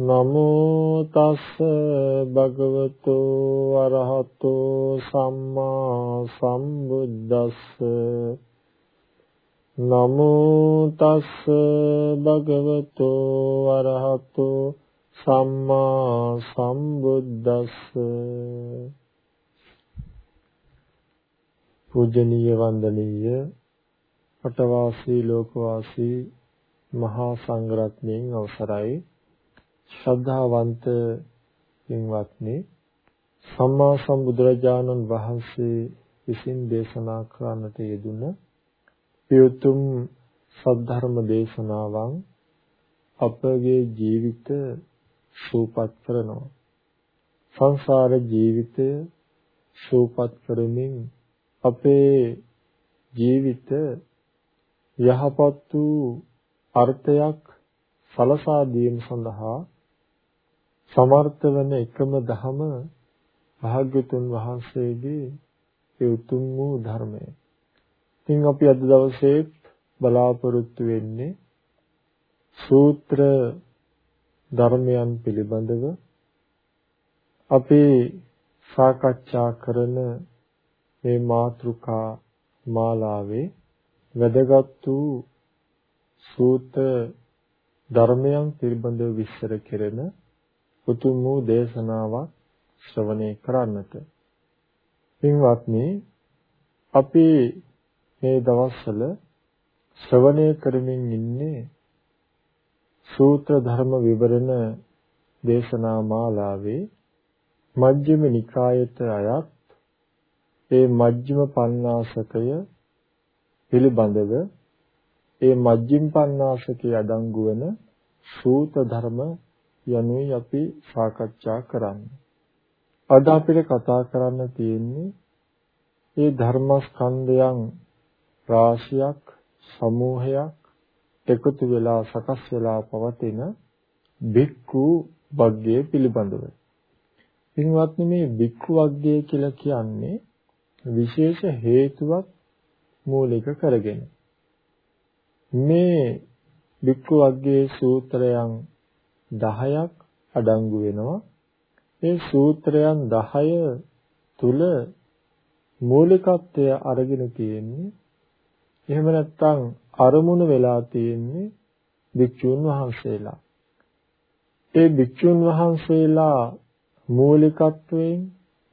නමෝ තස්ස භගවතෝ වරහතෝ සම්මා සම්බුද්දස්ස. නමෝ තස්ස භගවතෝ අරහතෝ සම්මා සම්බුද්දස්ස. පූජනීය වන්දනීය අටවාසී ලෝකවාසී මහා සංඝරත්නයන් අවසරයි. ශ්‍රද්ධාවන්ත පින්වත්නි සම්මා සම්බුදුරජාණන් වහන්සේ විසින් දේශනා කරන්නට යෙදුන පියුතුම් සද්ධර්ම දේශනාවන් අපගේ ජීවිත සූපත් කරනවා. සංසාර ජීවිතය සූපත් කරමින් අපේ ජීවිත යහපත් වූ අර්ථයක් සලසා දීම සඳහා සමර්ථ වන එකම ධම භාග්‍යතුන් වහන්සේගේ ඒ උතුම් වූ ධර්මය. ඉතින් අපි අද දවසේ බලාපොරොත්තු වෙන්නේ සූත්‍ර ධර්මයන් පිළිබඳව. අපි සාකච්ඡා කරන මේ මාතෘකා මාලාවේ වැදගත් වූ සූත්‍ර ධර්මයන් පිළිබඳව විස්තර කෙරෙන උතුම් වූ දේශනාවක් ශ්‍රවණය කරන්නට. පින්වත්නි අපි මේ දවස්වල ශ්‍රවණය කරමින් ඉන්නේ සූත්‍ර ධර්ම විවරණ දේශනා මාලාවේ මජ්ක්‍ධිම නිකායට අයත් ඒ මජ්ක්‍ධිම පඤ්ඤාසකය පිළිබඳව ඒ මජ්ක්‍ධිම පඤ්ඤාසකයේ අඩංගු වන සූත්‍ර ධර්ම යනුයි අපි සාකච්ඡා කරන්නේ. අද අපිට කතා කරන්න තියෙන්නේ මේ ධර්මස්කන්ධයන් රාශියක් සමූහයක් එකතු වෙලා සකස් වෙලා පවතින බික්කු වග්ගය පිළිබඳව. පින්වත්නි මේ බික්කු වග්ගය කියලා කියන්නේ විශේෂ හේතුවක් මූලික කරගෙන මේ බික්කු වග්ගයේ සූත්‍රයන් 10ක් අඩංගු වෙනවා. මේ සූත්‍රයන් 10 තුල මූලිකත්වය අරගෙන තියෙන්නේ එහෙම නැත්නම් අරමුණු වෙලා තියෙන්නේ භික්ෂුන් වහන්සේලා. ඒ භික්ෂුන් වහන්සේලා මූලිකත්වයෙන්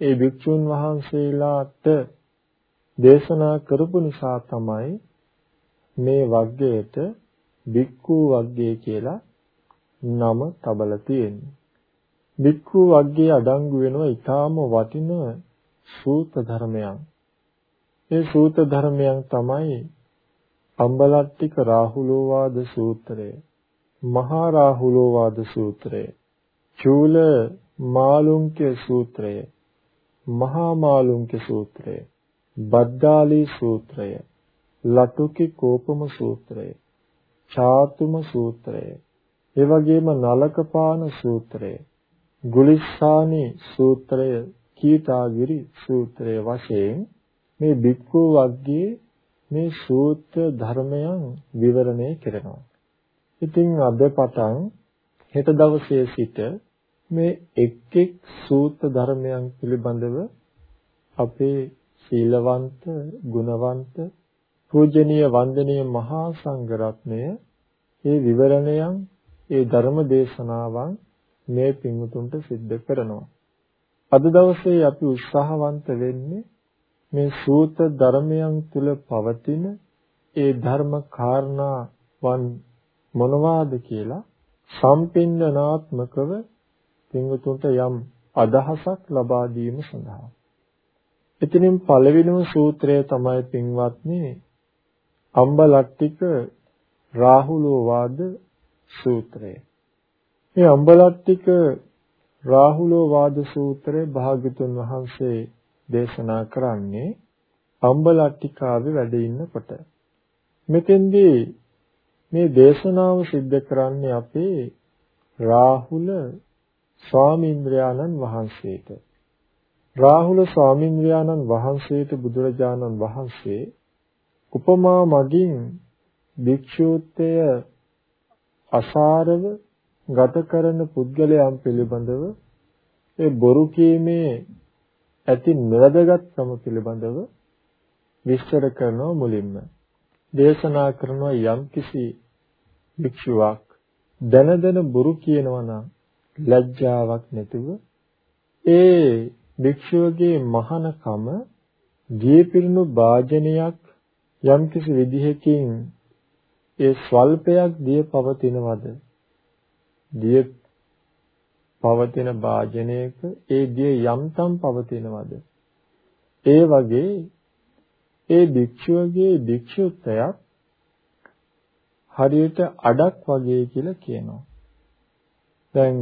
ඒ භික්ෂුන් වහන්සේලාට දේශනා කරපු නිසා තමයි මේ වග්ගයට භික්ඛු වග්ගය කියලා නම තබලා තියෙන්නේ. භික්ඛු වග්ගයේ අඩංගු වෙනවා ඊටාම වටින සූත ධර්මයන්. ඒ සූත ධර්මයන් තමයි අම්බලට්ටික රාහුලෝවාද සූත්‍රය මහා රාහුලෝවාද සූත්‍රය චූල මාළුන්ක්‍ය සූත්‍රය මහා මාළුන්ක්‍ය සූත්‍රය බද්දාලි සූත්‍රය ලටුකි කෝපම සූත්‍රය චාතුම සූත්‍රය ඒ වගේම නලකපාන සූත්‍රය ගුලිස්සානි සූත්‍රය කීටාගිරි සූත්‍රය වශයෙන් මේ බික්ඛු වග්ගයේ මේ සූත්‍ර ධර්මයන් විවරණය කරනවා. ඉතින් අද පටන් හෙට දවසේ සිට මේ එක් එක් සූත්‍ර ධර්මයන් පිළිබඳව අපේ සීලවන්ත, ගුණවන්ත, පූජනීය වන්දනීය මහා සංඝරත්නය මේ විවරණයන්, මේ ධර්ම දේශනාවන් මේ පින්වුතුන්ට සිද්ධ කරනවා. අද දවසේ අපි උත්සාහවන්ත වෙන්නේ මේ සූත්‍ර ධර්මයන් තුල පවතින ඒ ධර්ම කාරණාවන් මොනවාද කියලා සම්පින්දනාත්මකව පින්වතුන්ට යම් අදහසක් ලබා දීම සඳහා. එතනින් පළවෙනිම සූත්‍රය තමයි පින්වත්නි අම්බලට්ටික රාහුලෝ වාද සූත්‍රය. මේ අම්බලට්ටික රාහුලෝ වාද සූත්‍රය භාග්‍යතුන් වහන්සේ දේශනා කරන්නේ අම්බලට්ටිකාවේ වැඩ ඉන්නකොට. මෙතෙන්දී මේ දේශනාව සිද්ධ කරන්නේ අපේ රාහුල ස්වාමීන්ද්‍රයාණන් වහන්සේට. රාහුල ස්වාමීන්ද්‍රයාණන් වහන්සේට බුදුරජාණන් වහන්සේ උපමා මගින් භික්ෂූත්වය අසාරව ගත කරන පුද්ගලයන් පිළිබඳව ඒ බොරු කීමේ ඇති නිරදගත්කම පිළිබඳව විස්තර කරනවා මුලින්ම. දේශනා කරන යම්කිසි භික්ෂුවක් දන දන බොරු කියනවා නම් ලැජ්ජාවක් නැතුව ඒ භික්ෂුවගේ මහානකම දීපිරුණු වාජනයක් යම්කිසි විදිහකින් ඒ ස්වල්පයක් දිය පවතිනවද? දිය පවතින වාජනයක ඒ දිය යම්තම් පවතිනවද? ඒ වගේ ඒ භික්ෂුවගේ භික්ෂුත්වයක් හරියට අඩක් වගේ කියලා කියනවා. දැන්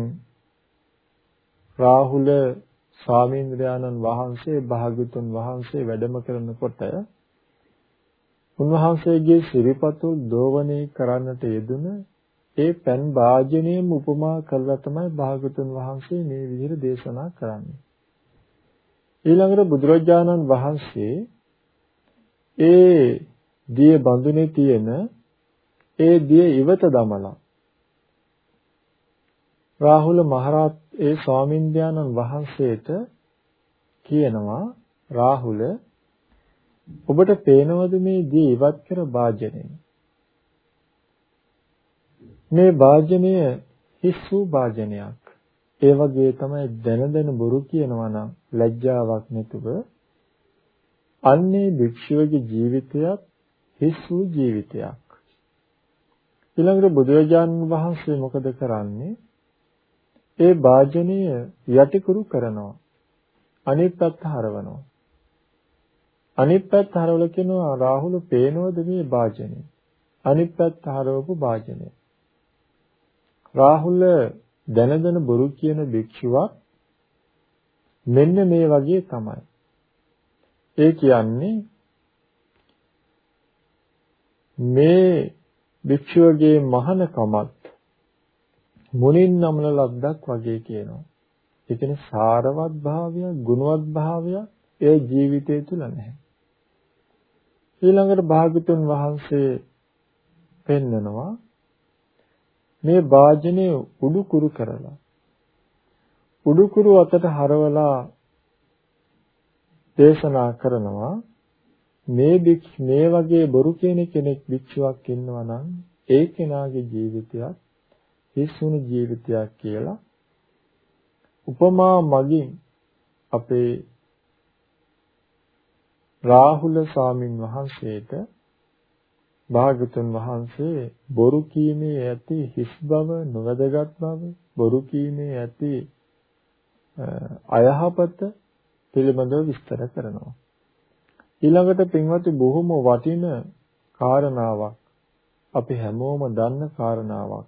රාහුල ස්වාමීන්ද්‍රයාණන් වහන්සේ භාග්‍යතුන් වහන්සේ වැඩම කරනකොට උන්වහන්සේගේ සිරිපතුල් දෝවණේ කරන්නට යෙදුන ඒ පෙන් වාජනීයම උපමා කරලා තමයි භාගතුන් වහන්සේ මේ විදිහට දේශනා කරන්නේ. ඊළඟට බුදුරජාණන් වහන්සේ ඒ දිය බඳුනේ තියෙන ඒ දිය ඉවත දමලා රාහුල මහරහත් ඒ ස්වාමින්ද්‍රයන්න් වහන්සේට කියනවා රාහුල ඔබට පේනවද මේ දී ඉවත් කර වාජනය මේ වාජනය හිස් වූ වාජනයක් ඒ වගේ තමයි දැන දැන බොරු කියනවා නම් ලැජ්ජාවක් නැතුව අන්නේ භික්ෂුවගේ ජීවිතයත් හිස් වූ ජීවිතයක්. ඊළඟට බුදුරජාණන් වහන්සේ මොකද කරන්නේ? ඒ වාජනය යටිකුරු කරනවා. අනිත් පැත්ත හරවනවා. අනිත් පැත්ත හරවලා කියනවා රාහුල පේනවද මේ වාජනේ? අනිත් පැත්ත හරවපු වාජනේ. රාහුල දැන දැන බොරු කියන භික්ෂුවක් මෙන්න මේ වගේ තමයි. ඒ කියන්නේ මේ භික්ෂුවගේ මහානකමත් මුනින් නමන ලද්දක් වගේ කියනවා. ඒ කියන්නේ සාරවත් භාවය, ගුණවත් භාවය ඒ ජීවිතය තුල නැහැ. ඊළඟට භාග්‍යතුන් වහන්සේ පෙන්නනවා මේ වාජනේ උඩුකුරු කරලා. උඩුකුරු අතට හරවලා දේශනා කරනවා මේ මේ වගේ බොරු කියන කෙනෙක් භික්ෂුවක් ඉන්නවා නම් ඒ කෙනාගේ ජීවිතයක් හිස්සුණු ජීවිතයක් කියලා උපමා මගින් අපේ රාහුල ස්වාමින් වහන්සේට භාගතුන් වහන්සේ බොරු කීමේ ඇති හිස් බව නොවැදගත් බව බොරු කීමේ ඇති අයහපත පිළිබඳව විස්තර කරනවා. ඊළඟට පින්වත්නි බොහොම වටින කාරණාවක් අපි හැමෝම දන්න කාරණාවක්.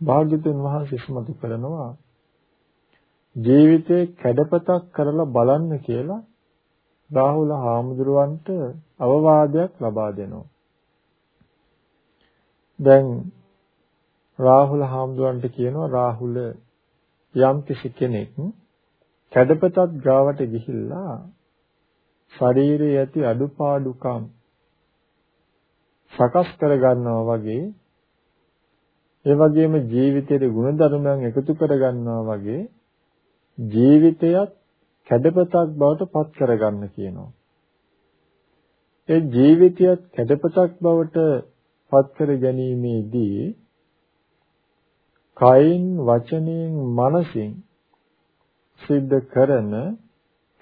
භාග්‍යතුන් වහන්සේ ඉස්මතු කරනවා ජීවිතේ කැඩපතක් කරලා බලන්න කියලා රාහුල හාමුදුරුවන්ට අවවාදයක් ලබා දෙනවා. දැන් රාහුල හාමුදුරන්ට කියනවා රාහුල යම් කිසි කෙනෙක් කැඩපතත් ගාවට ගිහිල්ලා ශරීරයේ ඇති අඩුපාඩුකම් සකස් කර ගන්නවා වගේ ඒ වගේම ජීවිතයේ ගුණධර්මයන් එකතු කර ගන්නවා වගේ ජීවිතයත් කැඩපතක් බවට පත් කරගන්න කියනවා. ඒ ජීවිතයත් කැඩපතක් බවට පත් කර ගැනීමේදී කයින් වචනයෙන් මනසින් සිද්ධ කරන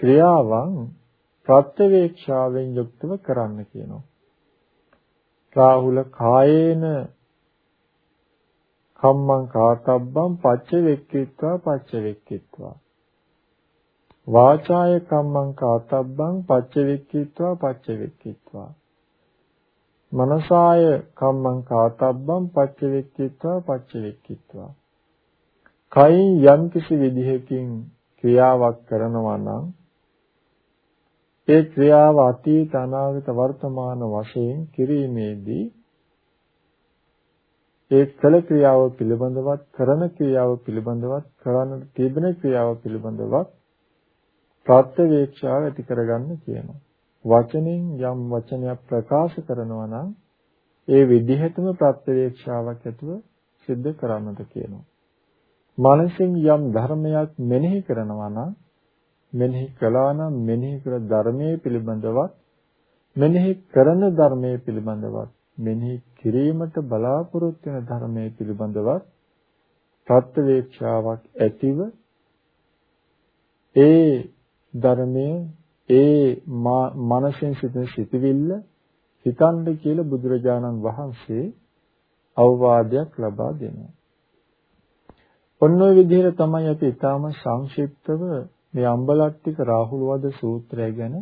ක්‍රියාවන් ප්‍රත්‍යවේක්ෂාවෙන් යුක්තව කරන්න කියනවා. රාහුල කායේන කම්මං කාතබ්බං පච්චවෙක්කීත්වා පච්චවෙක්කීත්වා වාචාය කම්මං කාතබ්බං පච්චවෙක්කීත්වා පච්චවෙක්කීත්වා මනසාය කම්මං කාතබ්බං පච්චවෙක්කීත්වා පච්චවෙක්කීත්වා කයින් යම් කිසි විදිහකින් ක්‍රියාවක් කරනවා නම් ඒ ක්‍රියාව අතීත අනාගත වර්තමාන වශයෙන් කිරීමේදී ඒ කළ ක්‍රියාව පිළිබඳවත් කරන ක්‍රියාව පිළිබඳවත් කරන්නට තිබෙන ක්‍රියාව පිළිබඳවත් ප්‍රත්‍යවේක්ෂාව ඇති කරගන්න කියනවා. වචනෙන් යම් වචනයක් ප්‍රකාශ කරනවා නම් ඒ විදිහටම ප්‍රත්‍යවේක්ෂාවක් ඇතුව සිද්ධ කරන්නට කියනවා. මනසින් යම් ධර්මයක් මෙනෙහි කරනවා නම් මෙනෙහි කළා නම් මෙනෙහි කළ ධර්මයේ පිළිබඳවත් මෙනෙහි කරන ධර්මයේ පිළිබඳවත් මෙනෙහි කිරීමට බලාපොරොත්තු වෙන ධර්මයේ පිළිබඳවත් ප්‍රත්‍යවේක්ෂාවක් ඇතිව ඒ ධර්මය ඒ මනසෙන් සිටින සිටිවිල්ල හිතන්න කියලා බුදුරජාණන් වහන්සේ අවවාදයක් ලබා දෙනවා. ඔන්න ඔය විදිහට තමයි අපි ඊටාම සංක්ෂිප්තව මේ අම්බලට්ටික රාහුල වද සූත්‍රය ගැන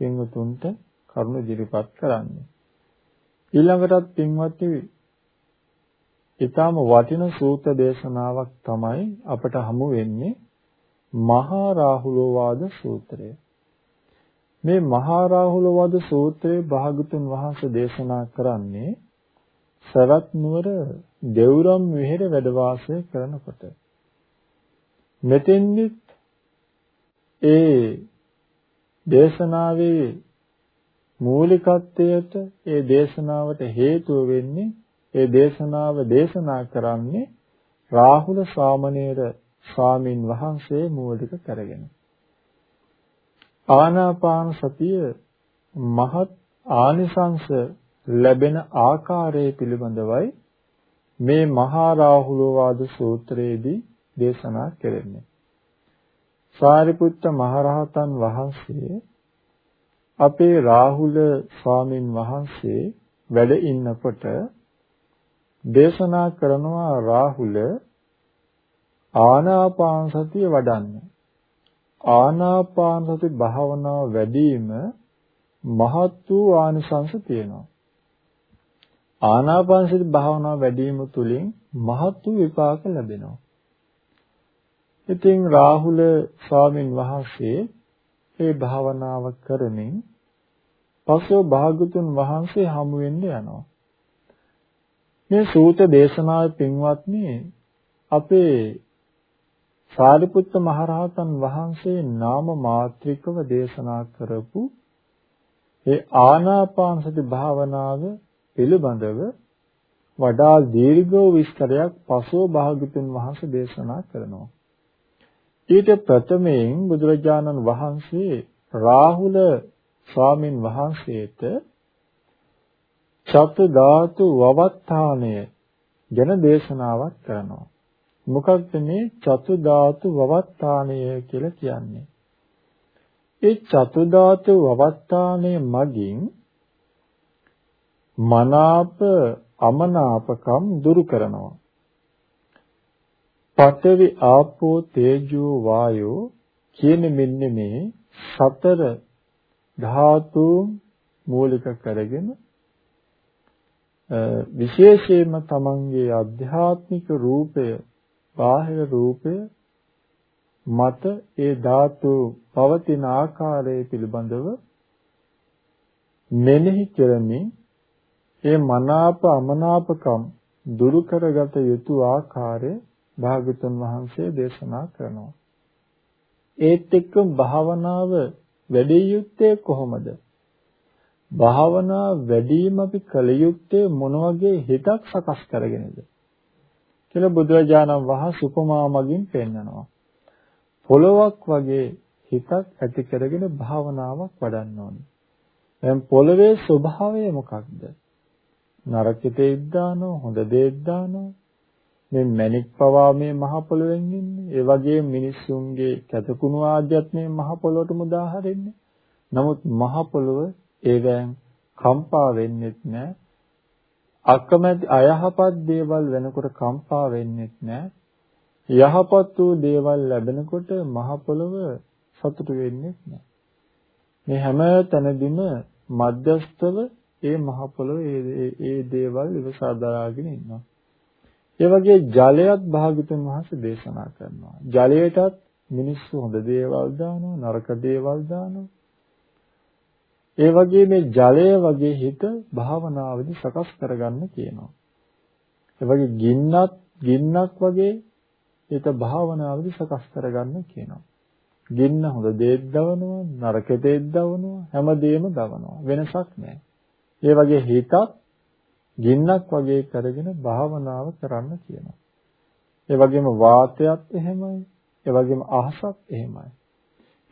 පින්වතුන්ට කරුණු ඉදිරිපත් කරන්නේ. ඊළඟටත් පින්වත්නි ඊටාම වටින සූත්‍ර දේශනාවක් තමයි අපට හමු වෙන්නේ මහා රාහුලෝවාද සූත්‍රය. මේ මහා රාහුලෝවාද සූත්‍රයේ භාගතුන් වහන්සේ දේශනා කරන්නේ සවැත් නුවර දෙවුරම් විහෙර වැඩ වාසය කරනකොට මෙතෙන්දිත් ඒ දේශනාවේ මූලිකත්වයට ඒ දේශනාවට හේතුව වෙන්නේ ඒ දේශනාව දේශනා කරන්නේ රාහුල සාමණේර ස්වාමින් වහන්සේ මූලික කරගෙන ආනාපාන සතිය මහත් ආනිසංස ලැබෙන ආකාරය පිළිබඳවයි මේ මහා රාහුලවාද සූත්‍රයේදී දේශනා කෙරෙන්නේ. සාරිපුත්ත මහරහතන් වහන්සේ අපේ රාහුල ස්වාමින් වහන්සේ වැඩ ඉන්නකොට දේශනා කරනවා රාහුල ආනාපාන සතිය වඩන්න. ආනාපාන සති භාවනාව වැඩිම මහත් වූ ආනිසංස තියෙනවා. ආනාපාන සති භාවනාව වැඩිම තුලින් මහත් වූ විපාක ලැබෙනවා. ඉතින් රාහුල ස්වාමින් වහන්සේ ඒ භාවනාව කරමින් පස්ව භාගතුන් වහන්සේ හමු වෙන්න යනවා. මේ සූත දේශනාවේ පින්වත්නි අපේ සාරිපුත්ත මහරහතන් වහන්සේ නාම මාත්‍රිකව දේශනා කරපු ඒ ආනාපාන සති භාවනාව පිළිබඳව වඩා දීර්ඝව විස්තරයක් පසුව භාගතුන් වහන්සේ දේශනා කරනවා. ඊට ප්‍රථමයෙන් බුදුරජාණන් වහන්සේ රාහුල ස්වාමින් වහන්සේට චතු ධාතු වවත්තාණය ගැන දේශනාවක් කරනවා. මොකක්ද මේ චතු ධාතු වවත්තාණය කියලා කියන්නේ? ඒ චතු ධාතු වවත්තාණය මගින් මනාප අමනාපකම් දුරු කරනවා. පඨවි ආපෝ තේජෝ වායෝ කියන මෙන්න මේ සතර ධාතු මූලික කරගෙන විශේෂයෙන්ම තමන්ගේ අධ්‍යාත්මික රූපය බාහිර රූපය මත ඒ ධාතු පවතින ආකාරය පිළිබඳව මෙනෙහි කරමින් ඒ මනාප අමනාපකම් දුරු කරගත යුතු ආකාරය භාගතුන් වහන්සේ දේශනා කරනවා. ඒත් එක්ක භාවනාව වැඩි යුත්තේ කොහොමද? භාවනා වැඩිම අපි කල යුත්තේ මොන වගේ හිතක් සකස් කරගෙනද? කියලා බුදුරජාණන් වහන්සේ උපමා මගින් පෙන්නනවා. පොළොවක් වගේ හිතක් ඇති කරගෙන භාවනාවක් වඩන්න ඕනේ. දැන් පොළවේ ස්වභාවය මොකක්ද? නරක දෙයක් දානවා, හොඳ දෙයක් දානවා. මේ මණික් පවා මේ මහ පොළොවෙන් ඉන්නේ. ඒ වගේ මිනිස්සුන්ගේ කැතකුණු ආද්‍යත් මේ මහ පොළොවටම උදාහරින්නේ. නමුත් මහ පොළොව ඒවෙන් කම්පා වෙන්නෙත් නැහැ. අකමැති අයහපත් දේවල් වෙනකොට කම්පා වෙන්නෙත් නැහැ. යහපත් වූ දේවල් ලැබෙනකොට මහ පොළොව සතුටු වෙන්නෙත් නැහැ. මේ හැම තැනදීම මධ්‍යස්තව ඒ මහ පොළොව ඒ ඒ දේවල් ඉවසා දරාගෙන ඉන්නවා. ඒ වගේ ජලයත් භාග්‍යතුන් වහන්සේ දේශනා කරනවා. ජලයටත් මිනිස්සු හොඳ දේවල් දානවා, නරක දේවල් දානවා. ඒ වගේ මේ ජලය වගේ හිත භාවනාවේදී සකස් කරගන්න කියනවා. ඒ වගේ ගින්නත් ගින්නක් වගේ හිත භාවනාවේදී සකස් කරගන්න කියනවා. ගින්න හොඳ දේත් දවනවා, නරක දේත් දවනවා, හැමදේම දවනවා. වෙනසක් නැහැ. ඒ වගේ හිතත් ගින්නක් වගේ කරගෙන භාවනාව කරන්න කියනවා. ඒ වගේම වාතයත් එහෙමයි. ඒ වගේම අහසත් එහෙමයි.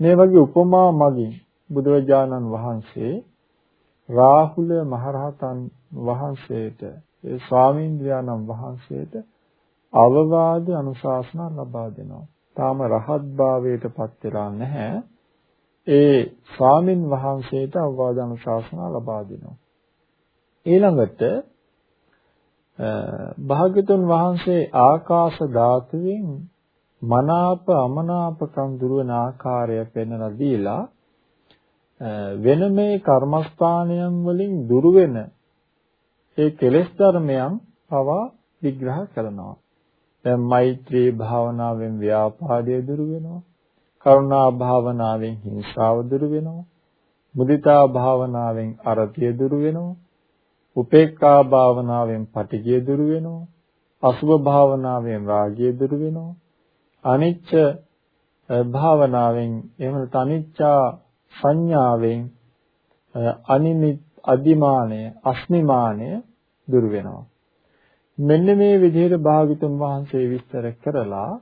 මේ වගේ උපමා මගින් බුදුරජාණන් වහන්සේ රාහුල මහරහතන් වහන්සේට ඒ ස්වාමීන්ද්‍රයාණන් වහන්සේට අවවාද අනුශාසනා ලබා දෙනවා. තාම රහත් භාවයට පත් වෙලා නැහැ. ඒ ස්වාමින් වහන්සේට අවවාද අනුශාසනා ලබා දෙනවා. ඊළඟට භාග්‍යතුන් වහන්සේ ආකාශ ධාතුවෙන් මනාප අමනාපකම් දුරවන ආකාරය පෙන්වලා දීලා වෙන මේ කර්මස්ථානයන් වලින් දුර වෙන ඒ කෙලෙස් ධර්මයන් පවා විග්‍රහ කරනවා. දැන් මෛත්‍රී භාවනාවෙන් ව්‍යාපාදය දුර වෙනවා. කරුණා භාවනාවෙන් හිංසාව දුර වෙනවා. මුදිතා භාවනාවෙන් අරතිය දුර වෙනවා. උපේක්ඛා භාවනාවෙන් පටිගිය දුරු වෙනවා. අසුභ භාවනාවෙන් රාගය දුරු වෙනවා. අනිච්ච භාවනාවෙන් එහෙම නැත්නම් අනිච්චා සංඥාවෙන් අනිමිත් අදිමානය අස්මිමානය දුරු වෙනවා. මෙන්න මේ විදිහට භාගතුන් වහන්සේ විස්තර කරලා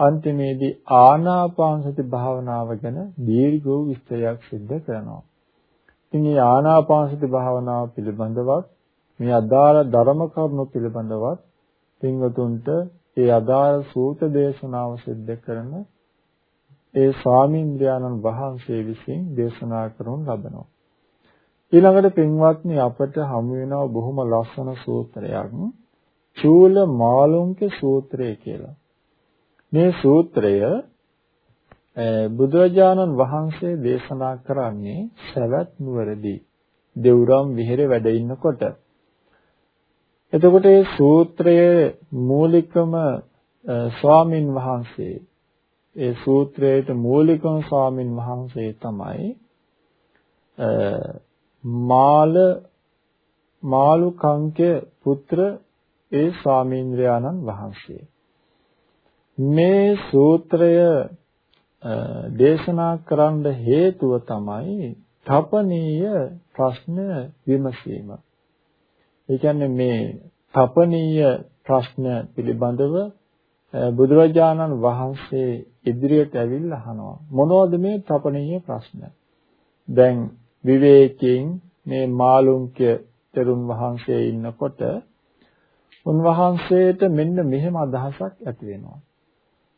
අන්තිමේදී ආනාපාන සති භාවනාව ගැන දීර්ඝ විස්තරයක් සිද්ධ කරනවා. ඉතින් මේ ආනාපානසති භාවනාව පිළිබඳවත් මේ අදාළ ධර්ම කරුණු පිළිබඳවත් පින්වතුන්ට ඒ අදාළ සූත දේශනාව සිද්ධ කරන ඒ ස්වාමීන්ද්‍රයන්න් වහන්සේ විසින් දේශනා කරනු ලබනවා. ඊළඟට පින්වත්නි අපට හමු වෙනවා බොහොම ලස්සන සූත්‍රයක් චූල මාළුන්ක සූත්‍රය කියලා. මේ සූත්‍රය බුදුරජාණන් වහන්සේ දේශනා කරන්නේ සවැත් නුවරදී දෙවුරම් විහෙරේ වැඩ ඉන්නකොට එතකොට මේ සූත්‍රයේ මූලිකම ස්වාමින් වහන්සේ ඒ සූත්‍රයේ මූලිකම ස්වාමින් වහන්සේ තමයි මාල මාළු කංකේ පුත්‍ර ඒ ස්වාමීන්ද්‍රයාණන් වහන්සේ මේ සූත්‍රය දේශනා කරන්න හේතුව තමයි තපනීය ප්‍රශ්න විමසීම. ඒ කියන්නේ මේ තපනීය ප්‍රශ්න පිළිබඳව බුදුරජාණන් වහන්සේ ඉදිරියට ඇවිල්ලා අහනවා මොනවද මේ තපනීය ප්‍රශ්න? දැන් විවේකයෙන් මේ මාළුන්ක්‍ය තෙරුන් වහන්සේ ඉන්නකොට උන්වහන්සේට මෙන්න මෙහෙම අදහසක් ඇති වෙනවා.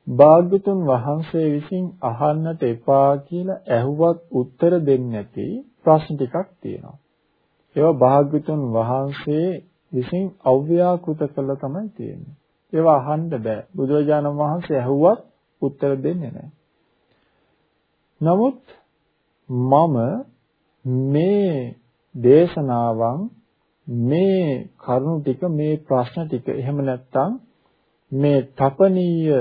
භාග්‍යතුන් වහන්සේ විසින් අහන්නට එපා කියලා ඇහුවත් උත්තර දෙන්නේ නැති ප්‍රශ්න ටිකක් තියෙනවා. ඒවා භාග්‍යතුන් වහන්සේ විසින් අව්‍යාකෘත කළා තමයි තියෙන්නේ. ඒවා අහන්න බෑ. බුදුරජාණන් වහන්සේ ඇහුවත් උත්තර දෙන්නේ නැහැ. නමුත් මම මේ දේශනාවන් මේ කරුණු ටික මේ ප්‍රශ්න ටික එහෙම නැත්නම් මේ තපනීය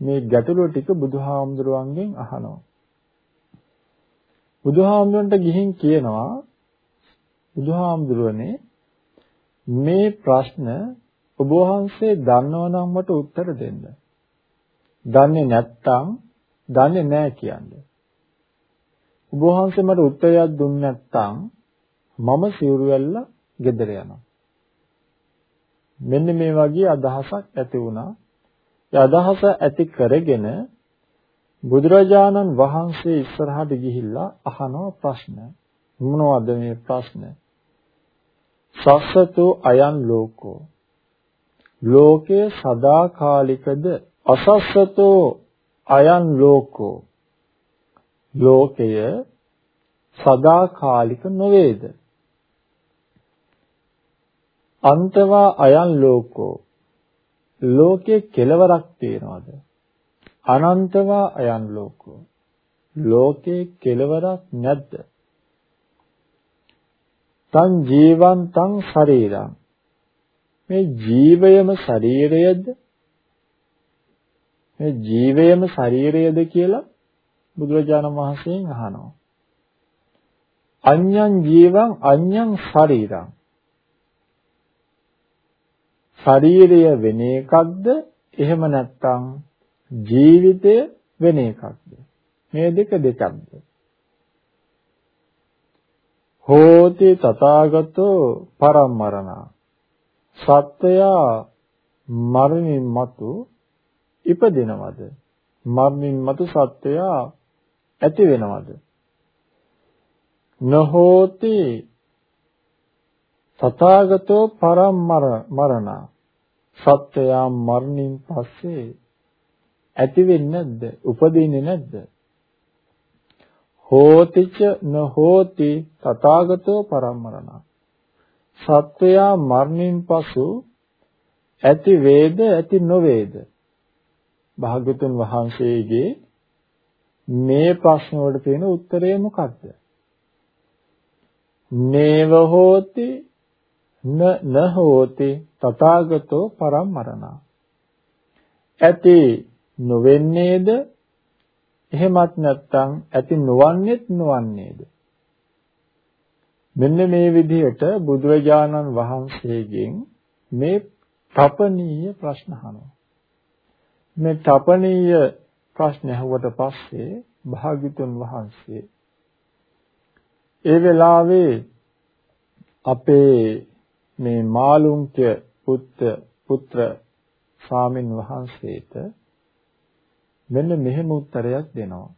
මේ ගැටලුව ටික බුදුහාමුදුරුවන්ගෙන් අහනවා. බුදුහාමුදුරන්ට ගිහින් කියනවා බුදුහාමුදුරනේ මේ ප්‍රශ්න ඔබ වහන්සේ දන්නව නම් මට උත්තර දෙන්න. දන්නේ නැත්තම් දන්නේ නැහැ කියන්නේ. ඔබ වහන්සේ මට උත්තරයක් දුන්නේ නැත්තම් මම සිවුරු වැල්ලා ගෙදර යනවා. මෙන්න මේ වගේ අදහසක් ඇති වුණා අදහස ඇති කරගෙන බුදුරජාණන් වහන්සේ ඉස්සරහට ගිහිල්ලා අහනවා ප්‍රශ්න මොනවද මේ ප්‍රශ්න සස්සතෝ අයන් ලෝකෝ ලෝකය සදාකාලිකද? අසස්සතෝ අයන් ලෝකෝ. ලෝකය සදාකාලික නොවේද? අන්තවා අයන් ලෝකෝ. ලෝකයේ කෙලවරක් තියනවාද අනන්තවා අයන් ලෝකෝ. ලෝකයේ කෙලවරක් නැද්ද? තං ජීවන්තං ශරීරං. මේ ජීවයම ශරීරයද? මේ ජීවයම ශරීරයද කියලා බුදුරජාණන් වහන්සේගෙන් අහනවා. අඤ්ඤං ජීවං අඤ්ඤං ශරීරං. ශරීරය වෙන එකක්ද? එහෙම නැත්නම් ජීවිතය වෙන එකක්ද? මේ දෙක දෙකක්ද? හෝති තථාගතෝ පරම්මරණ. සත්වයා මරණින් මතු ඉපදිනවද? මරණින් මතු සත්වයා ඇති වෙනවද? නහෝති තථාගතෝ පරම්මරණ සත්වයා මරණින් පස්සේ ඇති වෙන්නේ නැද්ද? උපදින්නේ නැද්ද? හෝතිච නහෝති තථාගතෝ පරම්මරණ. සත්වයා මරණින් පසු ඇති වේද ඇති නොවේද? භාග්‍යතුන් වහන්සේගේ මේ ප්‍රශ්න වලට තියෙන උත්තරය මොකක්ද? නේව හෝති න න හෝති තථාගතෝ පරම්මරණ. ඇති නොවෙන්නේද? එහෙමත් නැත්නම් ඇති නොවන්නේත් නොවන්නේද? මෙන්න මේ විදිහට බුදුරජාණන් වහන්සේගෙන් මේ තපනීය ප්‍රශ්න අහනවා මේ තපනීය ප්‍රශ්න ඇහුවට පස්සේ භාග්‍යතුන් වහන්සේ ඒ වෙලාවේ අපේ මේ මාළුන්ක්‍ය පුත්‍ර පුත්‍ර ස්වාමින් වහන්සේට මෙන්න මෙහෙම උත්තරයක් දෙනවා.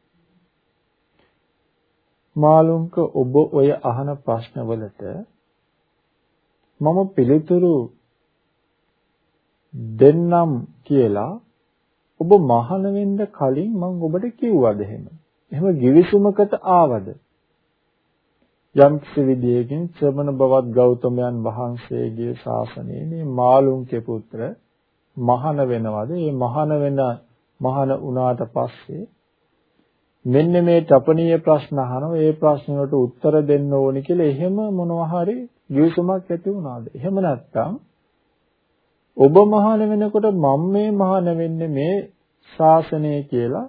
මාළුන්ක ඔබ ඔය අහන ප්‍රශ්නවලට මම පිළිතුරු දෙන්නම් කියලා ඔබ මහාන වෙන්න කලින් මම ඔබට කිව්වද එහෙම? එහෙම givisumකට ආවද? යම් කිසි විදියකින් ශ්‍රමණ බවත් ගෞතමයන් වහන්සේගේ ශාසනයේ මේ මාළුන්ගේ පුත්‍ර මහාන වෙනවද? මේ මහාන වෙන මහාන වුණාට පස්සේ මෙන්න මේ තපනීය ප්‍රශ්න අහනවා. ඒ ප්‍රශ්න වලට උත්තර දෙන්න ඕනි කියලා එහෙම මොනවා හරි ගිවිසුමක් ඇති වුණාද? එහෙම නැත්නම් ඔබ මහාන වෙනකොට මම මේ මහාන වෙන්නේ මේ ශාසනය කියලා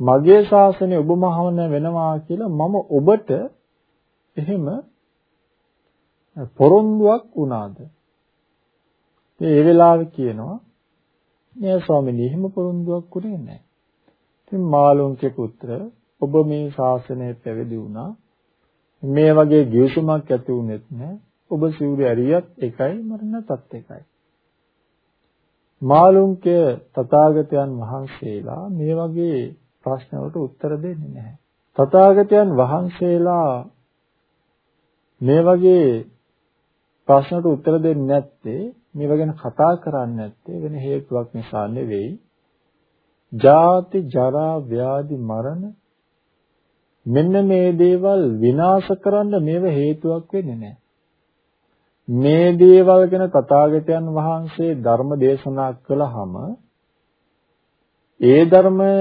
මගේ ශාසනය ඔබ මහාන වෙනවා කියලා මම ඔබට එහෙම පොරොන්දුවක් වුණාද? ඒ වෙලාවේ කියනවා නෑ ස්වාමීනි එහෙම පොරොන්දුවක් උනේ නැහැ. ඉතින් මාළුන්ගේ පුත්‍ර ඔබ මේ ශාසනය පැවිදි වුණා. මේ වගේ ගිවිසුමක් ඇති වුනේත් නැහැ. ඔබ සිවුරු ඇරියත් එකයි මරණතත් එකයි. මාළුන්ගේ තථාගතයන් වහන්සේලා මේ වගේ ප්‍රශ්න වලට උත්තර දෙන්නේ නැහැ. තථාගතයන් වහන්සේලා මේ වගේ ප්‍රශ්නට උත්තර දෙන්නේ නැත්තේ මේව ගැන කතා කරන්නේ නැත්තේ වෙන හේතුවක් නිසා නෙවෙයි. ජාති ජරා ව්‍යාධි මරණ මෙන්න මේ දේවල් විනාශ කරන්න මේව හේතුවක් වෙන්නේ නැහැ. මේ දේවල් ගැන තථාගතයන් වහන්සේ ධර්ම දේශනා කළාම ඒ ධර්මය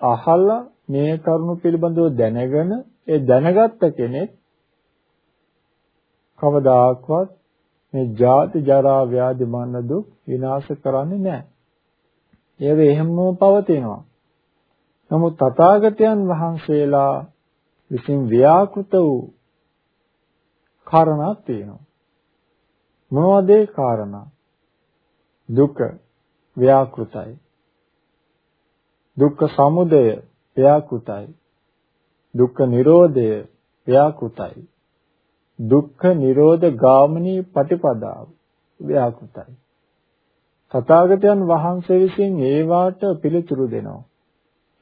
අහලා මේ කරුණු පිළිබඳව දැනගෙන ඒ දැනගත්ත කෙනෙක් කවදාකවත් මේ ජාති ජරා ව්‍යාධි මරණ දුක් විනාශ කරන්නේ නැහැ. ඒව එහෙමම පවතිනවා. නමුත් තථාගතයන් වහන්සේලා විසින් ව්‍යාකෘත වූ කාරණා තියෙනවා. මොනවද ඒ කාරණා? දුක ව්‍යාකෘතයි. දුක්ඛ සමුදය ව්‍යාකෘතයි. දුක්ඛ නිරෝධය ව්‍යාකෘතයි. දුක්ඛ නිරෝධ ගාමිනී පටිපදාව ව්‍යාකෘතයි. තථාගතයන් වහන්සේ විසින් ඒවාට පිළිතුරු දෙනවා.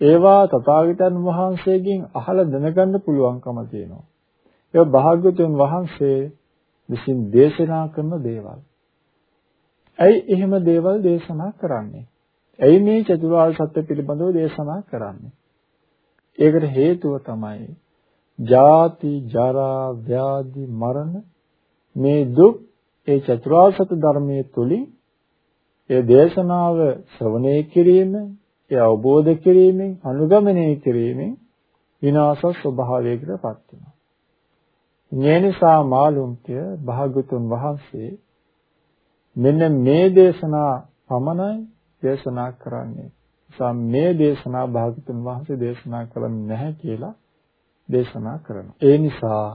ඒවා තථාගතයන් වහන්සේගෙන් අහලා දැනගන්න පුළුවන්කම තියෙනවා. ඒ භාග්‍යතුන් වහන්සේ විසින් දේශනා කරන දේවල්. ඇයි එහෙම දේවල් දේශනා කරන්නේ? ඇයි මේ චතුරාර්ය සත්‍ය පිළිබඳව දේශනා කරන්නේ? ඒකට හේතුව තමයි ජාති ජරා ව්‍යාධි මරණ මේ දුක් ඒ චතුරාර්ය සත්‍ය ධර්මයේ තුලින් ඒ දේශනාව ශ්‍රවණය කිරීම, ඒ අවබෝධ කිරීමෙන්, අනුගමනය කිරීමෙන් විනාශ ස්වභාවයකට පත් වෙනවා. මේ නිසා මාළුන්ත්‍ය භාගතුන් වහන්සේ මෙන්න මේ දේශනා පමණයි දේශනා කරන්නේ. නිසා මේ දේශනා භාගතුන් වහන්සේ දේශනා කරන්නේ නැහැ කියලා දේශනා කරනවා. ඒ නිසා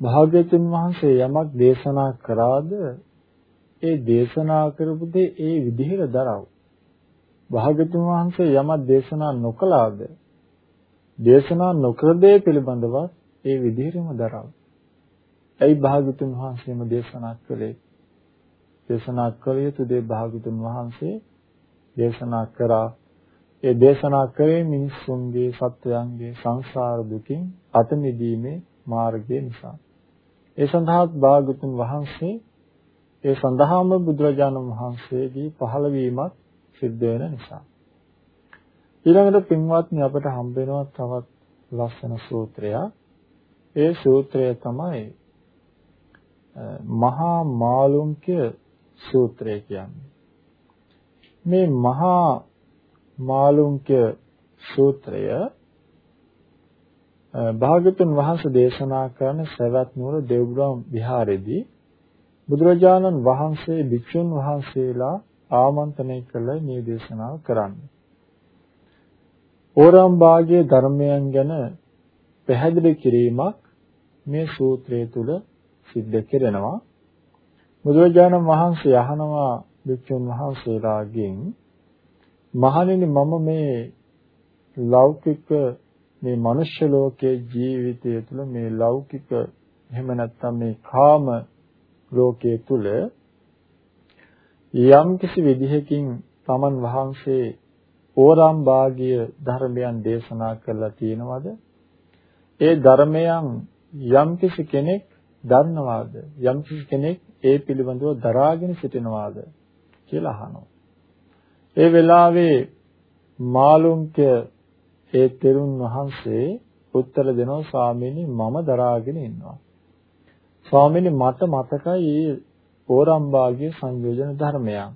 භාග්‍යතුන් වහන්සේ යමක් දේශනා කරාද ඒ දේශනා කරපු දේ ඒ විදිහට දරව. භාග්‍යතුන් වහන්සේ යමක් දේශනා නොකලාද දේශනා නොකර දේ පිළිබඳව ඒ විදිහටම දරව. ඇයි භාග්‍යතුන් වහන්සේම දේශනා කළේ? දේශනා කළ යුතු දේ භාග්‍යතුන් වහන්සේ දේශනා කරා. ඒ දේශනා කරේ මිනිස්සුන්ගේ සත්වයන්ගේ සංසාර දුකින් අත මිදීමේ මාර්ගය නිසා. ඒ සඳහා භාගතුන් වහන්සේ ඒ සඳහාම බුදුරජාණන් වහන්සේගේ පහළවීමක් සිද්ධ වෙන නිසා. ඊළඟට පින්වත්නි අපට හම්බ වෙනවා තවත් ලස්සන සූත්‍රයක්. ඒ සූත්‍රය තමයි මහා මාළුන්ක්‍ය සූත්‍රය කියන්නේ. මේ මහා මාළුන්ක්‍ය සූත්‍රය භාගතුන් වහන්සේ දේශනා කරන සවැත් නුවර දෙව්බුරම් විහාරයේදී බුදුරජාණන් වහන්සේ භික්ෂුන් වහන්සේලා ආමන්ත්‍රණය කළ මේ දේශනාව කරන්නේ. ඕරම් භාගයේ ධර්මයන් ගැන පැහැදිලි කිරීමක් මේ සූත්‍රය තුල සිද්ධ කෙරෙනවා. බුදුරජාණන් වහන්සේ අහනවා භික්ෂුන් වහන්සේලාගෙන් මහණෙනි මම මේ ලෞකික මේ මනුෂ්‍ය ලෝකයේ ජීවිතය තුළ මේ ලෞකික එහෙම නැත්නම් මේ කාම ලෝකයේ තුල යම් කිසි විදිහකින් තමන් වහන්සේ ඕරම් භාගීය ධර්මයන් දේශනා කළා තියෙනවද? ඒ ධර්මයන් යම් කිසි කෙනෙක් දන්නවාද? යම් කිසි කෙනෙක් ඒ පිළිබඳව දරාගෙන සිටිනවාද කියලා අහනවා. ඒ වෙලාවේ මාළුන්ක ඒ තෙරුන් වහන්සේ උත්තර දෙනවා ස්වාමීනි මම දරාගෙන ඉන්නවා. ස්වාමීනි මට මතකයි මේ ඕරම්බාගේ සංයෝජන ධර්මයන්.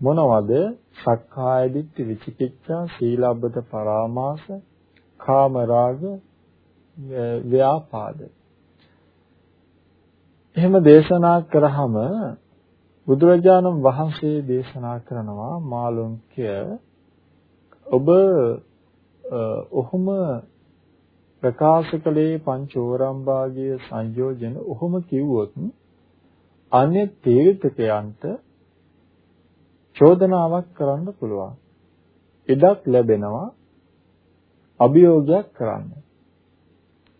මොනවද? සක්කාය දිට්ඨි විචිකිච්ඡා සීලබ්බත පරාමාස කාම රාග ව්‍යාපාද. එහෙම දේශනා කරාම බුදුරජාණන් වහන්සේ දේශනා කරනවා මාළුන්ක්‍ය ඔබ ඔහොම ප්‍රකාශ කළේ පංචෝරම්භාගයේ සංයෝජන ඔහොම කිව්වොත් අන්‍ය තීර්ථකයන්ට චෝදනාවක් කරන්න පුළුවන්. ඉඩක් ලැබෙනවා අභියෝගයක් කරන්න.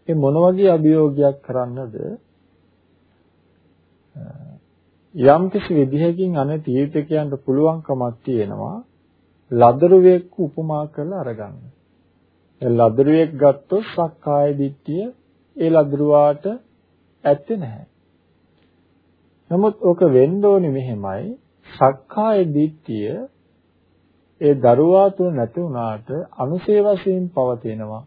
ඒ මොන වගේ අභියෝගයක් කරන්නද? යම් කිසි විදිහකින් අනේ තීර්ථකයන්ට පුළුවන්කමක් තියෙනවා ලදරුවෙක් උපමා කරලා අරගන්න. ලදරුවෙක් ගත්තොත් සක්කාය දිට්ඨිය ඒ ලදරුවාට ඇත්තේ නැහැ. නමුත් ඕක වෙන්න ඕනේ මෙහෙමයි සක්කාය දිට්ඨිය ඒ දරුවා තුල නැති වුණාට අනුසේ වශයෙන් පවතිනවා.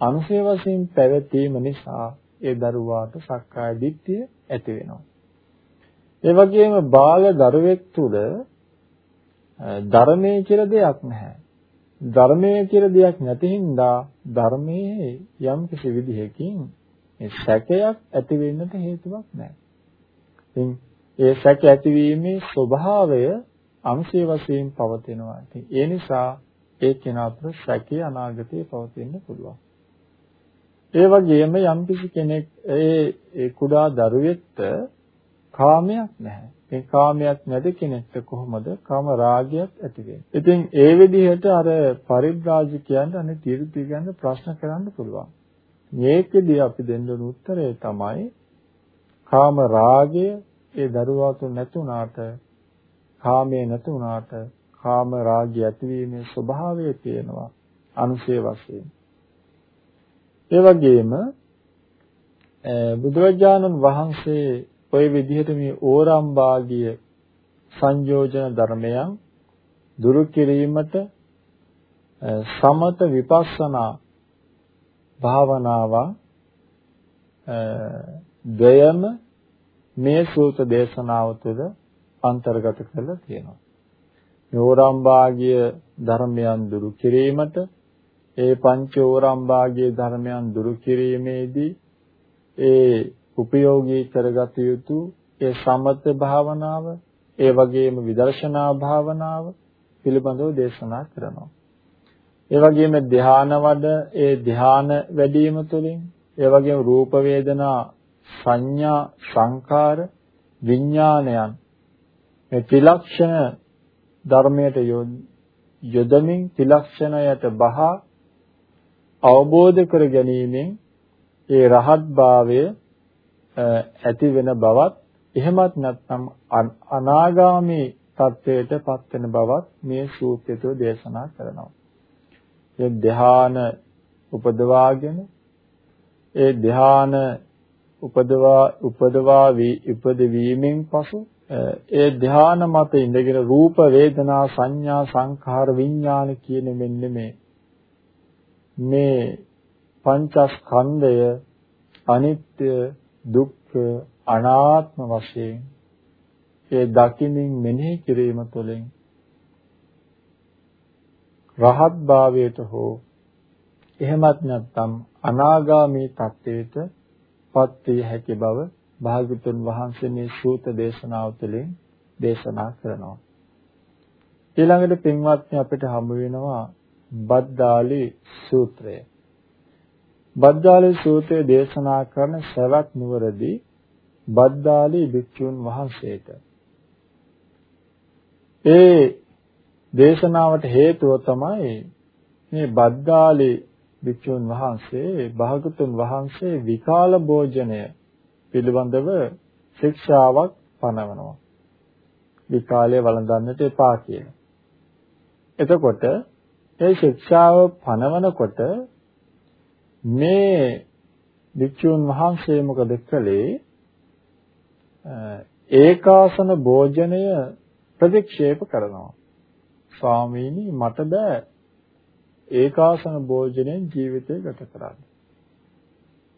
අනුසේ වශයෙන් පැවතීම නිසා ඒ දරුවාට සක්කාය දිට්ඨිය ඇති වෙනවා. ඒ වගේම බාල දරුවෙක් තුල ධර්මයේ කියලා දෙයක් නැහැ. ධර්මයේ කියලා දෙයක් නැති හින්දා ධර්මයේ යම් කිසි විදිහකින් මේ සැකයක් ඇති වෙන්නට හේතුවක් නැහැ. ඉතින් ඒ සැක ඇතිවීමේ ස්වභාවය අංශය වශයෙන් පවතිනවා. ඉතින් ඒ නිසා ඒ කෙනා තුළ සැකේ අනාගතයේ පවතින්න පුළුවන්. ඒ වගේම යම් කිසි කෙනෙක් ඒ කුඩා දරුවෙක්ට කාමයක් නැහැ. ඒ කාමයක් නැති කෙනෙක්ට කොහොමද කාම රාගයක් ඇති වෙන්නේ? ඉතින් ඒ විදිහට අර පරිබ්‍රාජකයන්ට අනේ තීර්ථය ගැන ප්‍රශ්න කරන්න පුළුවන්. මේකෙදී අපි දෙන්න උත්තරය තමයි කාම රාගය ඒ දරුවා තුල නැති වුණාට කාමයේ නැති වුණාට කාම රාගය ඇතිවීමේ ස්වභාවය තියෙනවා අනුශේ වශයෙන්. ඒ වගේම බුදුරජාණන් වහන්සේ ওই විදිහට මේ ඕරම් භාගිය සංයෝජන ධර්මයන් දුරු කිරීමට සමත විපස්සනා භාවනාව ද්වයම මේ සූත දේශනාව තුළ අන්තර්ගත කරලා තියෙනවා. යෝරම්භාගිය ධර්මයන් දුරු කිරීමට ඒ පංචෝරම්භාගිය ධර්මයන් දුරු කිරීමේදී ඒ උපයෝගී කරගත යුතු ඒ සමත භාවනාව ඒ වගේම විදර්ශනා භාවනාව පිළිබඳව දේශනා කරනවා. ඒ වගේම ධ්‍යාන වඩ ඒ ධ්‍යාන වැඩිම තුළින් ඒ වගේම රූප වේදනා සංඥා සංකාර විඥානයන් මේ ත්‍රිලක්ෂණ ධර්මයට යොදමින් ත්‍රිලක්ෂණයට බහා අවබෝධ කර ගැනීමෙන් ඒ රහත් භාවය ඇති වෙන බවත් එහෙමත් නැත්නම් අනාගාමී තත්වයට පත් වෙන බවත් මේ සූත්‍රය තුළ දේශනා කරනවා. ඒ ධ්‍යාන උපදවාගෙන ඒ ධ්‍යාන උපදවා උපදවා උපදවීමෙන් පසු ඒ ධ්‍යාන මත ඉඳගෙන රූප වේදනා සංඥා සංඛාර විඥාන කියන මෙන්න මේ මේ පංචස්කන්ධය අනිත්‍ය දුක්ඛ අනාත්ම වශයෙන් ඒ දකිමින් මෙනෙහි කිරීම තුළින් රහත් භාවයට හෝ එහෙමත් නැත්නම් අනාගාමී තත්වයට පත් විය හැකි බව භාගතුන් වහන්සේ මේ සූත දේශනාව තුළින් දේශනා කරනවා. ඊළඟට පින්වත්නි අපිට හමු වෙනවා බද්දාලි සූත්‍රය. බද්දාලි සූත්‍රය දේශනා කරන සවැත් නුවරදී බද්දාලි භික්ෂුන් වහන්සේට ඒ දේශනාවට හේතුව තමයි මේ බද්දාලි භික්ෂුන් වහන්සේ භාගතුන් වහන්සේ විකාල භෝජනය පිළිබඳව ශික්ෂාවක් පනවනවා. විකාලය වළඳන්නට එපා කියන. එතකොට ඒ ශික්ෂාව පනවනකොට මේ භික්ෂුන් වහන්සේ මොකද කළේ? ඒකාසන භෝජනය ප්‍රතික්ෂේප කරනවා. ස්වාමීනි මට බෑ ඒකාසන භෝජනයෙන් ජීවිතය ගත කරන්න.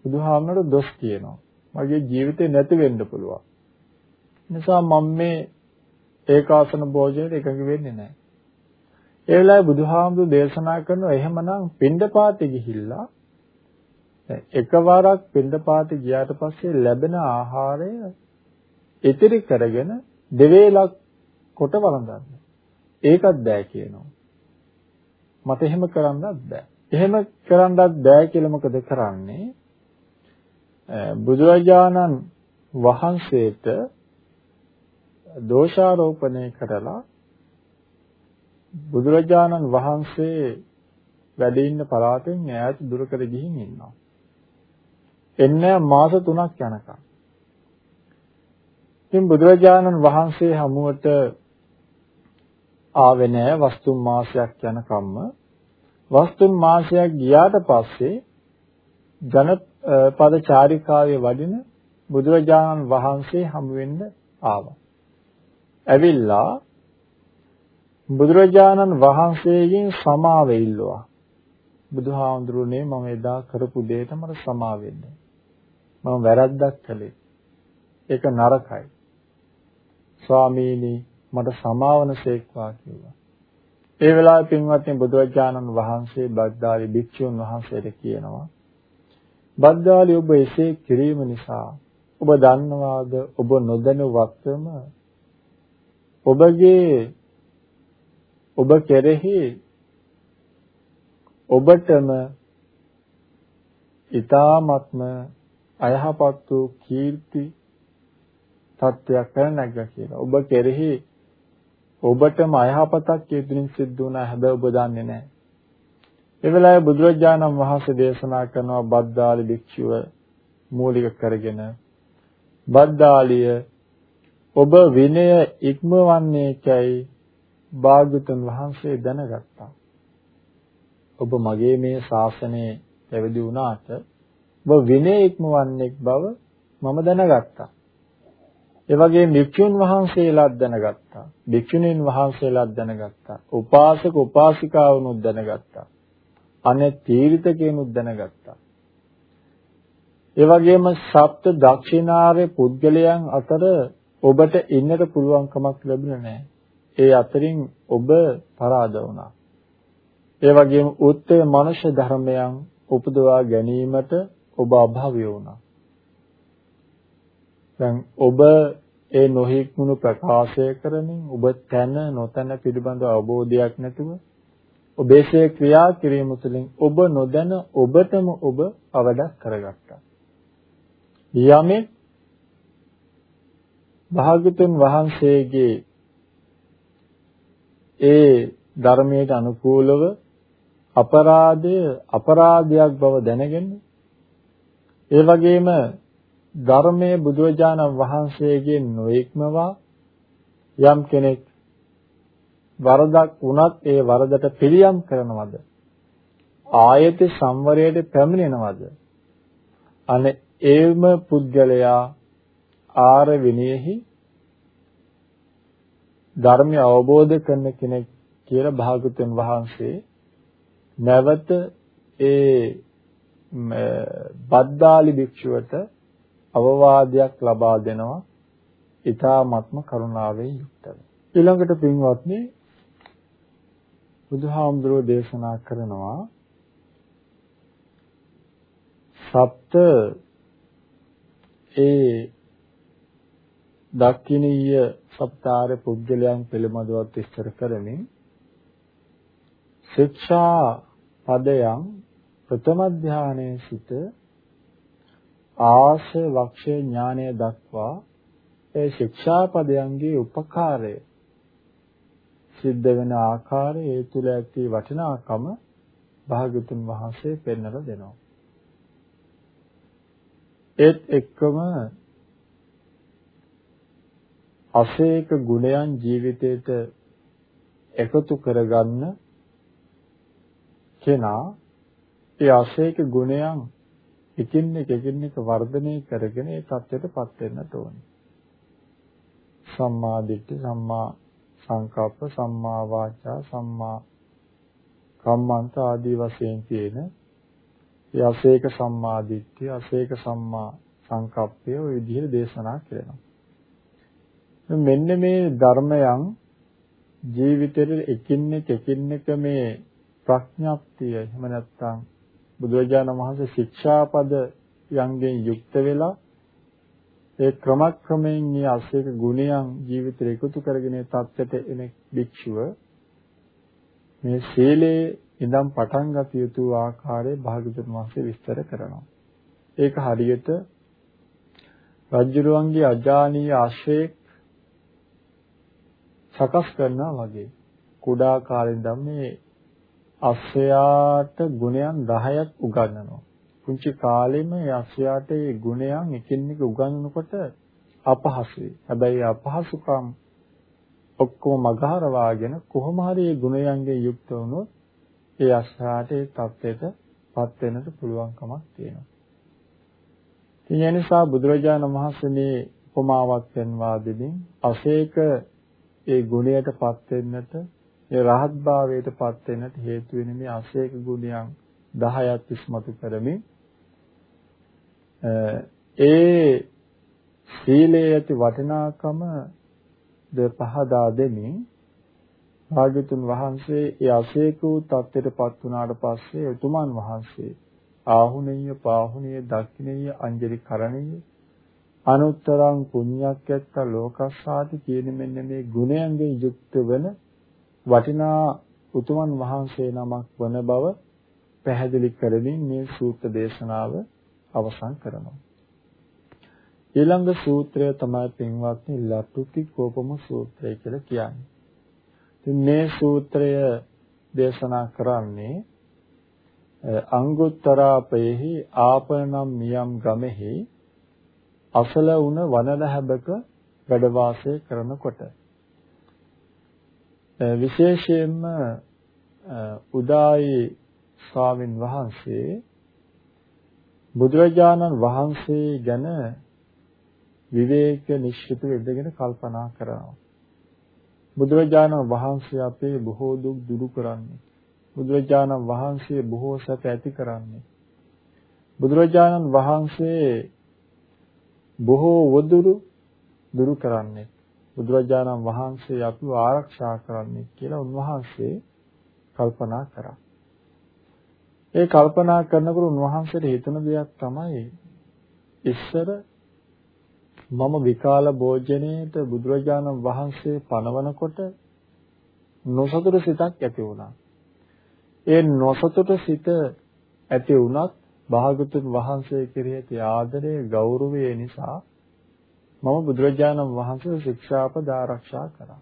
බුදුහාමරට දොස් කියනවා. මගේ ජීවිතේ නැති වෙන්න පුළුවන්. නිසා මම මේ ඒකාසන භෝජනෙට එකඟ වෙන්නේ නැහැ. ඒ වෙලාවේ බුදුහාමුදුරු දේශනා කරනවා එහෙමනම් පින්ඩපාතේ ගිහිල්ලා එකවරක් පින්ඩපාතේ ගියාට පස්සේ ලැබෙන ආහාරය ඉතිරි කරගෙන දෙවේලක් කොට වළඳන්න. ඒකත් බෑ කියනවා. මට එහෙම කරන්නත් බෑ. එහෙම කරන්නත් බෑ කියලා මොකද කරන්නේ? බුදුරජාණන් වහන්සේට දෝෂාරෝපණය කරලා බුදුරජාණන් වහන්සේ වැඩ ඉන්න පළාතෙන් ඈත දුරකට ගිහින් ඉන්නවා. එන්නේ මාස 3ක් යනකම්. ඉතින් බුදුරජාණන් වහන්සේ හමුවට ආවේ නැහැ වස්තුම් මාසයක් යනකම්ම වස්තුම් මාසයක් ගියාට පස්සේ ජනපද චාරිකාවේ වඩින බුදුරජාණන් වහන්සේ හමු වෙන්න ආවා. ඇවිල්ලා බුදුරජාණන් වහන්සේගෙන් සමාව ඉල්ලුවා. බුදුහාමුදුරනේ මම එදා කරපු දෙයට මට සමාව වෙන්න. මම වැරද්දක් කළේ. ඒක නරකයි. ස්වාමීනි මට සමාවන සේක්වා කිව්වා. ඒ වෙලාවේ පින්වත්නි බුදුරජාණන් වහන්සේ බද්දාලි භික්ෂුන් වහන්සේට කියනවා බද්දාලි ඔබ එසේ කිරීම නිසා ඔබ දන්නවාද ඔබ නොදැනුවත්වම ඔබගේ ඔබ කෙරෙහි ඔබටම ඊ타ත්ම අයහපත් වූ කීර්ති තත්වයක් කර නැග්ගා කියලා. ඔබ කෙරෙහි ඔබටම අයහපතක් යෙදින් සිද්ධ වුණා හැබැයි ඔබ දන්නේ නැහැ. ඒ වෙලාවේ බුදුරජාණන් වහන්සේ දේශනා කරනවා බද්දාලි භික්ෂුව මූලික කරගෙන බද්දාලිය ඔබ විනය ඉක්මවන්නේ කැයි භාග්‍යතුන් වහන්සේ දැනගත්තා. ඔබ මගේ මේ ශාසනයේ පැවිදි වුණාට ඔබ විනය ඉක්මවන්නේ බව මම දැනගත්තා. ඒ වගේම භික්ෂුන් වහන්සේලාත් දැනගත්තා. භික්ෂුණීන් වහන්සේලාත් දැනගත්තා. උපාසක උපාසිකාවනුත් දැනගත්තා. අනේ තීරිතකේනුත් දැනගත්තා. ඒ වගේම සප්ත දක්ෂිනාර්ය පුද්ගලයන් අතර ඔබට ඉන්නට පුළුවන්කමක් ලැබුණේ නැහැ. ඒ අතරින් ඔබ පරාද වුණා. ඒ වගේම උත්තර මනුෂ්‍ය ධර්මයන් උපදවා ගැනීමට ඔබ අභාව්‍ය වුණා. දැන් ඔබ ඒ නොහික්මුණු ප්‍රකාශය කරමින් ඔබ තන නොතන පිළිබඳ අවබෝධයක් නැතුව ඔබේසේ ක්‍රියා කිරීම තුළින් ඔබ නොදැන ඔබටම ඔබ අවඩක් කරගත්තා. යමෙක් භාගතුන් වහන්සේගේ ඒ ධර්මයට අනුකූලව අපරාධය අපරාධයක් බව දැනගෙන ඒ වගේම ධර්මයේ බුදුරජාණන් වහන්සේගේ නොඉක්මවා යම් කෙනෙක් වරදක් වුණත් ඒ වරදට පිළියම් කරනවද? ආයත සංවරයට පැමිණෙනවද? අනේ ඒම පුද්ගලයා ආර විනයෙහි ධර්මය අවබෝධ කරන කෙනෙක් කියලා භාගතුන් වහන්සේ නැවත ඒ බද්දාලි භික්ෂුවට අවවාදයක් ලබා දෙනවා. ඊ타ත්ම කරුණාවෙන් යුක්තව. ඊළඟට පින්වත්නි බුදුහාමුදුරුවෝ දේශනා කරනවා සප්ත ඒ දක්ඛිනීය සප්තාර පුද්ගලයන් පිළිබඳව විස්තර කරමින් ශික්ෂා පදයන් ප්‍රථම ධානයේ සිට ආස වක්ෂ ඥානය දක්වා ඒ ශික්ෂා පදයන්ගේ උපකාරය සිද්ධ වෙන ආකාරය ඒ තුල ඇති වටිනාකම භාගතුන් වහන්සේ පෙන්වලා දෙනවා. ඒත් එක්කම අසේක ගුණයන් ජීවිතේට එකතු කරගන්න කෙනා ඒ අසේක ගුණයන් එකින් එක එකින් එක වර්ධනය කරගෙන ඒ தත්ත්වයටපත් වෙන්නට ඕනේ. සම්මා දිට්ඨි, සම්මා සංකප්ප, සම්මා වාචා, සම්මා කම්මන්ත ආදී වශයෙන් තියෙන ඒ අසේක සම්මා දිට්ඨිය, අසේක සම්මා සංකප්පය ඔය විදිහට දේශනා කරනවා. මෙන්න මේ ධර්මයන් ජීවිතේට එකින් එක එකින් එක මේ ප්‍රඥාප්තිය එහෙම නැත්නම් බුදුරජාණන් වහන්සේ ශික්ෂාපද යන්ගෙන් යුක්ත වෙලා ඒ ක්‍රමක්‍රමයෙන් මේ අසේක ගුණයන් ජීවිතේ එකතු කරගෙන තත්ත්වයට එන භික්ෂුව මේ සීලේ ඉඳන් පටන් ගත යුතු ආකාරය භාගතුන් වහන්සේ විස්තර කරනවා. ඒක හරියට රජුරුවන්ගේ අජානීය ආශ්‍රේක් සකස් කරනවා වගේ කුඩා කාලේ ඉඳන් මේ අස්සයාට ගුණයන් 10ක් උගන්වනවා. පුංචි කාලෙම ඒ අස්සයාට ඒ ගුණයන් එකින් එක උගන්වනකොට අපහසුයි. හැබැයි අපහසුකම් ඔක්කොම මගහරවාගෙන කොහොම හරි මේ ගුණයන්ගෙන් යුක්ත වුණොත් ඒ අස්සයාට ඒ தත්ත්වයටපත් වෙන්නට පුළුවන්කමක් තියෙනවා. ඉතින් ඒ නිසා බුදුරජාණන් වහන්සේ මේ උපමාවක් පෙන්වා දෙමින් අසේක ඒ ගුණයටපත් වෙන්නට ඒ රහත් භාවයටපත් වෙන්නට හේතු වෙන මේ අසේක ගුණයන් 10ක් ඉස්මතු කරමින් ඒ සීලයේ ඇති වටිනාකම ද පහදා දෙමින් භාග්‍යතුන් වහන්සේ ඒ අසේක වූ தත්ත්වයටපත් වුණාට පස්සේ උතුමන් වහන්සේ ආහුණීය පාහුණීය දක්ඛිනීය අංජලි කරණීය අනුත්තරං පුඤ්ඤක්කත්ත ලෝකස්සාති කියන මෙන්න මේ ගුණයන්ගෙන් යුක්ත වෙන වටිනා උතුමන් වහන්සේ නමක් වන බව පැහැදිලි කරමින් මේ සූත්‍ර දේශනාව අවසන් කරනවා. ඊළඟ සූත්‍රය තමයි පින්වත්නි ලතුති කෝපම සූත්‍රය කියලා කියන්නේ. ඉතින් මේ සූත්‍රය දේශනා කරන්නේ අංගුත්තරාපයෙහි ආපනම් මියම් ගමෙහි අසල වුණ වනලැබක වැඩ වාසය කරනකොට විශේෂයෙන්ම උදායි ස්වාමින් වහන්සේ බුදුරජාණන් වහන්සේ ගැන විවේක නිශ්චිතව ඉඳගෙන කල්පනා කරනවා. බුදුරජාණන් වහන්සේ අපේ බොහෝ දුක් දුරු කරන්නේ. බුදුරජාණන් වහන්සේ බොහෝ සැප ඇති කරන්නේ. බුදුරජාණන් වහන්සේ බොහෝ වදුරු දුරු කරන්නේ. බුදුරජාණන් වහන්සේ අපිව ආරක්ෂා කරන්නේ කියලා උන්වහන්සේ කල්පනා කරා. ඒ කල්පනා කරනකොට උන්වහන්සේට හිතන දෙයක් තමයි ඉස්සර මම විකාල භෝජනයේට බුදුරජාණන් වහන්සේ පනවනකොට නොසතුට සිතක් ඇති වුණා. ඒ නොසතුට සිත ඇති වුණත් භාගතුන් වහන්සේ කෙරෙහි ඇති ආදරය ගෞරවය නිසා මම බුදුරජාණන් වහන්සේ ශික්ෂාපද ආරක්ෂා කරා.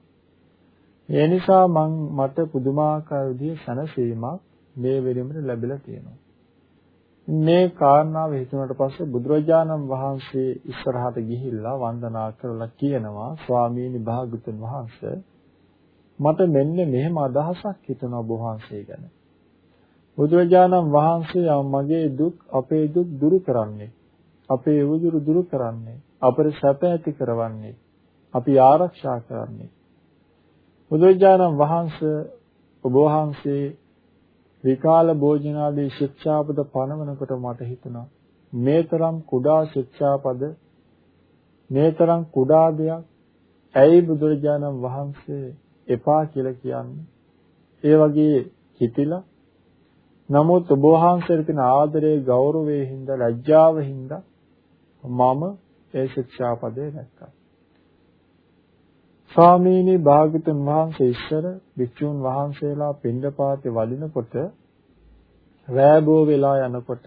ඒ නිසා මං මට පුදුමාකාර විදිහේ සැනසීමක් මේ වෙලෙමට ලැබිලා තියෙනවා. මේ කාරණාව හිතුණාට පස්සේ බුදුරජාණන් වහන්සේ ඉස්සරහට ගිහිල්ලා වන්දනා කරලා කියනවා ස්වාමීනි භාගතුන් වහන්සේ මට මෙන්න මෙහෙම අදහසක් හිතුණා ඔබ වහන්සේ ගැන. බුදුරජාණන් වහන්සේ මගේ දුක් අපේ දුක් දුරු කරන්නේ. අපේ උදුරු දුරු කරන්නේ. අපට සැප ඇති කරවන්නේ. අපි ආරක්ෂා කරන්නේ. බුදුරජාණන් වහන්සේ ඔබ වහන්සේ විකාල භෝජනාදී ශික්ෂාපද පනවනකොට මට හිතුණා මේ තරම් කුඩා ශික්ෂාපද මේ තරම් කුඩා දෙයක් ඇයි බුදුරජාණන් වහන්සේ එපා කියලා කියන්නේ ඒ වගේ හිතිලා නමුත් ඔබ වහන්සේට තියෙන ආදරයේ ගෞරවයේ හින්දා ලැජ්ජාව හින්දා මම ඒ ශික්ෂාපදේ දැක්කා ස්වාමීනි භාග්‍යතුන් වහන්සේ ඉස්සර භික්ෂුන් වහන්සේලා පින්ඩපාතේ වඩිනකොට රෑබෝ වෙලා යනකොට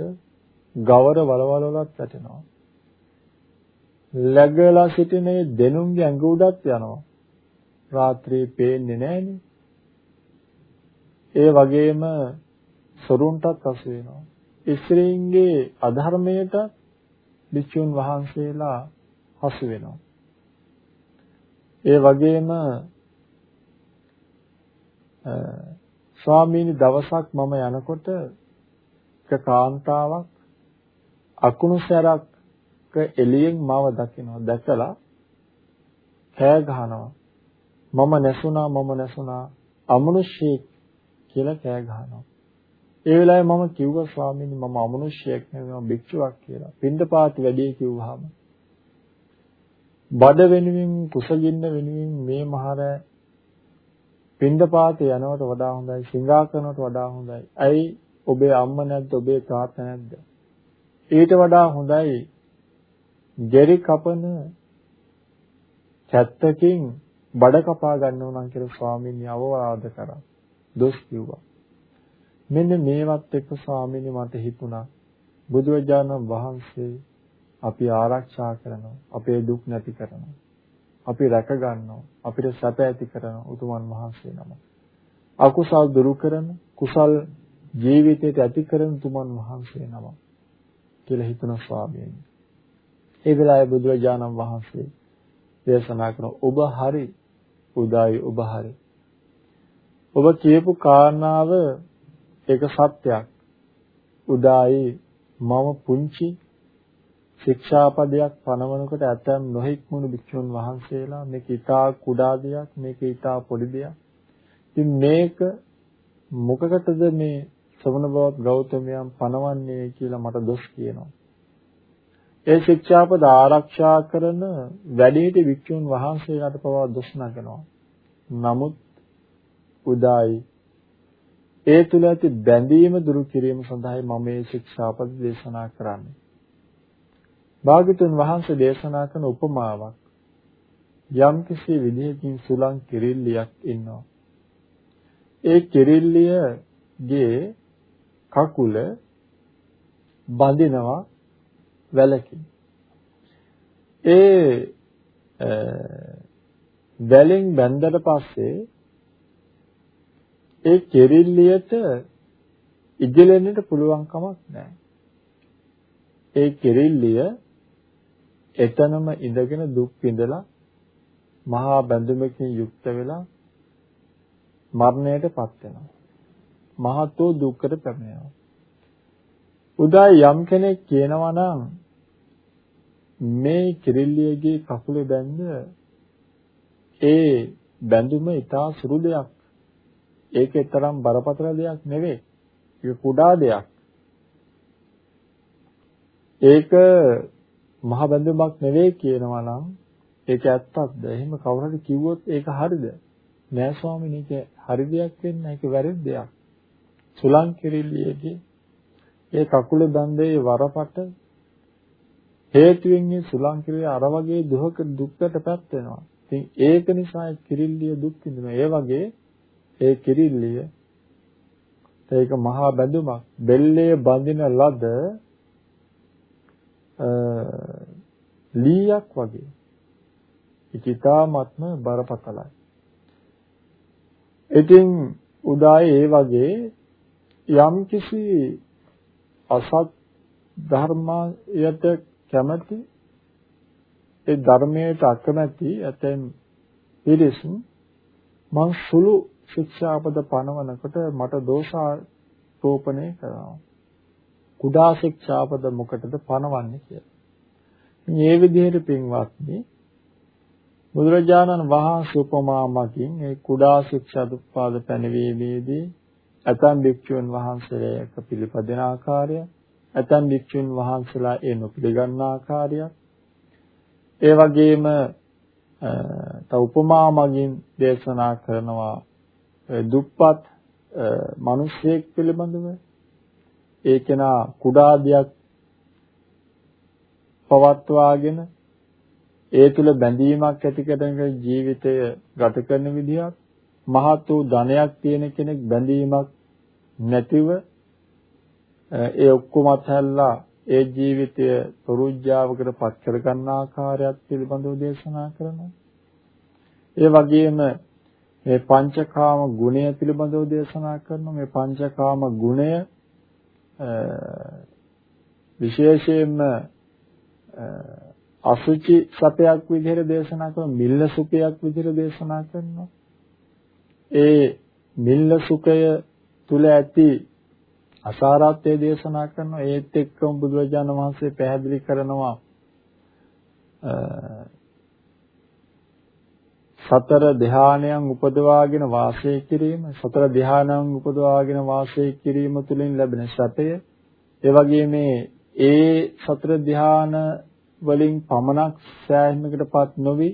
ගවර වලවල වලත් වැටෙනවා. läගලා සිටින දෙනුන්ගේ ඇඟ උඩත් යනවා. රාත්‍රියේ පේන්නේ නැහනේ. ඒ වගේම සොරුන්ටත් අසු වෙනවා. ඉස්ත්‍රීන්ගේ අධර්මයට භික්ෂුන් වහන්සේලා හසු වෙනවා. ඒ වගේම ස්වාමීනි දවසක් මම යනකොට එක කාන්තාවක් අකුණු සැරක් එළියෙන් මාව දකිනවා දැකලා කෑ ගහනවා මම නැසුණා මම නැසුණා අමනුෂ්‍යෙක් කියලා කෑ ගහනවා ඒ වෙලාවේ මම කිව්වා ස්වාමීනි මම අමනුෂ්‍යයෙක් නෙවෙයි මම භික්ෂුවක් කියලා පින්දපාති වැඩේ කිව්වහම බඩ වෙනුවෙන් කුසගින්න වෙනුවෙන් මේ මහර පින්දපාතේ යනවට වඩා හොඳයි සිඟා කරනවට වඩා හොඳයි. ඇයි ඔබේ අම්මා නැද්ද ඔබේ තාත්තා නැද්ද? ඊට වඩා හොඳයි ජෙරි කපන චත්තකින් බඩ කපා ගන්නව නම් කියලා ස්වාමීන් අවවාද කරා. දොස් කිව්වා. මෙන්න මේවත් එක්ක ස්වාමීනි මට හිතුණා. බුදුරජාණන් වහන්සේ අපි ආරක්ෂා කරනවා අපේ දුක් නැති කරනවා අපි රැක ගන්නවා අපිට සැප ඇති කරන උතුමන් වහන්සේ නම අකුසල් දුරු කරන කුසල් ජීවිතයට ඇති කරන උතුමන් වහන්සේ නම කියලා හිතන ස්වාමීන්. ඒ වෙලාවේ බුදුරජාණන් වහන්සේ දේශනා කරන ඔබ හරි උදායි ඔබ හරි. ඔබ කියපු කාරණාව ඒක සත්‍යයක් උදායි මම පුංචි ශික්ෂාපදයක් පනවනකොට ඇතැම් නොහික්මුණු භික්ෂුන් වහන්සේලා මේක ඊටා කුඩා දෙයක් මේක ඊටා පොඩි දෙයක්. ඉතින් මේක මොකකටද මේ ශ්‍රවණ බවත් ගෞතමයන් පනවන්නේ කියලා මට දොස් කියනවා. ඒ ශික්ෂාපද ආරක්ෂා කරන වැඩිහිටි භික්ෂුන් වහන්සේලාට පවා දොස් නගනවා. නමුත් උදායි ඒ තුල ඇති බැඳීම දුරු කිරීම සඳහායි මම මේ ශික්ෂාපද දේශනා කරන්නේ. භාග්‍යතුන් වහන්සේ දේශනා කරන උපමාවක් යම්කිසි විදිහකින් සුලං කිරිල්ලියක් ඉන්නවා. ඒ කිරිල්ලියගේ කකුල බඳිනවා වැලකින්. ඒ වැලෙන් බැඳලා පස්සේ ඒ කිරිල්ලියට ඉජලෙන්නට පුළුවන් කමක් නැහැ. ඒ කිරිල්ලිය එතනම ඉඳගෙන දුක් විඳලා මහා බැඳුමකින් යුක්ත වෙලා මරණයටපත් වෙනවා. මහත්ෝ දුක්කට පැමිණෙනවා. උදා යම් කෙනෙක් කියනවා නම් මේ කිරිල්ලියගේ කකුලේ බැඳ ඒ බැඳුම ඊටා සුළු දෙයක්. ඒකේ තරම් බරපතල දෙයක් නෙවෙයි. ඒක කුඩා දෙයක්. ඒක මහ බැඳුමක් නෙවෙයි කියනවා නම් ඒක ඇත්තක්ද? එහෙම කවුරු හරි කිව්වොත් ඒක හරිද? නෑ ස්වාමීනි ඒක හරි දෙයක් වෙන්නේ ඒක වැරදි දෙයක්. සුලං කිරිල්ලියේගේ ඒ කකුල දන්දේ වරපට හේතුවෙන් මේ සුලං කිරිල්ලිය අර වගේ දුක දුක්කටපත් වෙනවා. ඉතින් ඒක නිසා කිරිල්ලිය දුක් විඳිනවා. ඒ වගේ ඒ කිරිල්ලිය ඒක මහා බැඳුමක්. බෙල්ලේ බඳින ලද ලීයක් වගේ. ඒක ඊ타ත්ම බරපතලයි. ඉතින් උදායේ ඒ වගේ යම්කිසි අසත් ධර්මයට කැමැති ඒ ධර්මයට අකමැති ඇතැම් පිරිස් මං සුළු ශික්ෂාපද පනවනකොට මට දෝෂාරෝපණය කරනවා. කුඩා ශික්ෂාපද මොකටද පනවන්නේ කියලා. මේ විදිහට පින්වත්නි බුදුරජාණන් වහන්සේ උපමාමකින් ඒ කුඩා ශික්ෂාදුපාද පැනවීමේදී ඇතම් භික්ෂුන් වහන්සේලාක පිළිපදින ආකාරය ඇතම් භික්ෂුන් වහන්සේලා ඒ නොපිළිගන්න ආකාරය ඒ වගේම තව උපමා මගින් දේශනා කරනවා දුප්පත් මිනිසෙක් පිළිබඳව ඒ කෙනා කුඩා දෙයක් පවත්වාගෙන ඒ තුල බැඳීමක් ඇති කරගෙන ජීවිතය ගත කරන විදිහක් මහත් වූ ධනයක් තියෙන කෙනෙක් බැඳීමක් නැතිව ඒ ඔක්කොම අත්හැරලා ඒ ජීවිතය පුරුජ්ජාවකට පත් කර ගන්න ආකාරයත් පිළිබඳව දේශනා කරනවා. ඒ වගේම මේ පංචකාම ගුණය පිළිබඳව දේශනා කරනවා. මේ පංචකාම ගුණය විශේෂයෙන්ම අසුචි සපයක් විදිහට දේශනා කරන මිල්ල සුඛයක් විදිහට දේශනා කරනවා. ඒ මිල්ල සුඛය තුල ඇති අසාරත්වය දේශනා කරනවා ඒත් එක්කම බුදුරජාණන් වහන්සේ පැහැදිලි කරනවා සතර ධානයන් උපදවාගෙන වාසය කිරීම සතර ධානයන් උපදවාගෙන වාසය කිරීම තුළින් ලැබෙන සැපය. ඒ වගේම ඒ සතර ධාන වලින් පමණක් සෑහීමකටපත් නොවි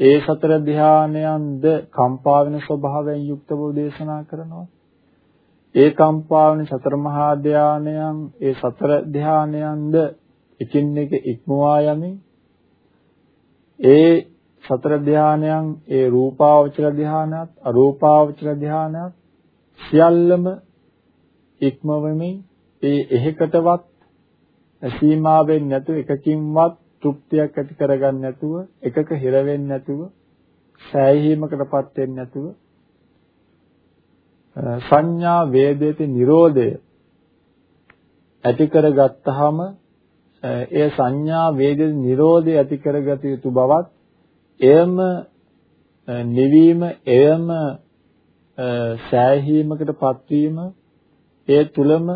ඒ සතර ධානයන්ද කම්පා වෙන ස්වභාවයෙන් යුක්ත බව දේශනා කරනවා. ඒ කම්පාවන සතර මහා ධානයන් ඒ සතර ධානයන්ද එකින් එක ඉක්මවා යමින් ඒ සතර ධානයන් ඒ රූපාවචර ධානයත් අරූපාවචර ධානයත් සියල්ලම ඉක්මවමින් ඒ එහෙකටවත් සීමා වෙන්නේ නැතුව එකකින්වත් තෘප්තියක් ඇති කරගන්න නැතුව එකක හිර වෙන්නේ නැතුව සෑහීමකටපත් වෙන්නේ නැතුව සංඥා වේදේති නිරෝධය ඇති කරගත්තාම ඒ සංඥා වේදේ නිරෝධය ඇති කරගත යුතු බවත් එයම නිවීම එයම සෑහීමකට පත්වීම ඒ තුලම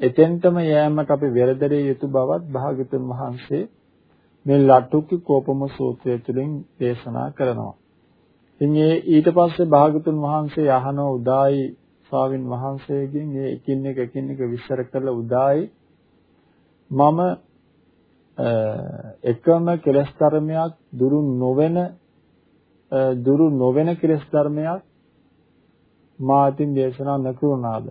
එතෙන්ටම යෑමට අපි වෙරදරිය යුතු බවත් භාගතුන් වහන්සේ මේ ලට්ටුකි කෝපම සූත්‍රය තුළින් දේශනා කරනවා. ඉතින් ඒ ඊට පස්සේ භාගතුන් වහන්සේ අහන උදායි ස්වාමින් වහන්සේගෙන් මේ එකින් එක එකින් එක විස්තර කරලා උදායි මම එකම කෙලස් ධර්මයක් දුරු නොවන දුරු නොවන කෙලස් ධර්මයක් මාතින් දේශනා නොකරුණාද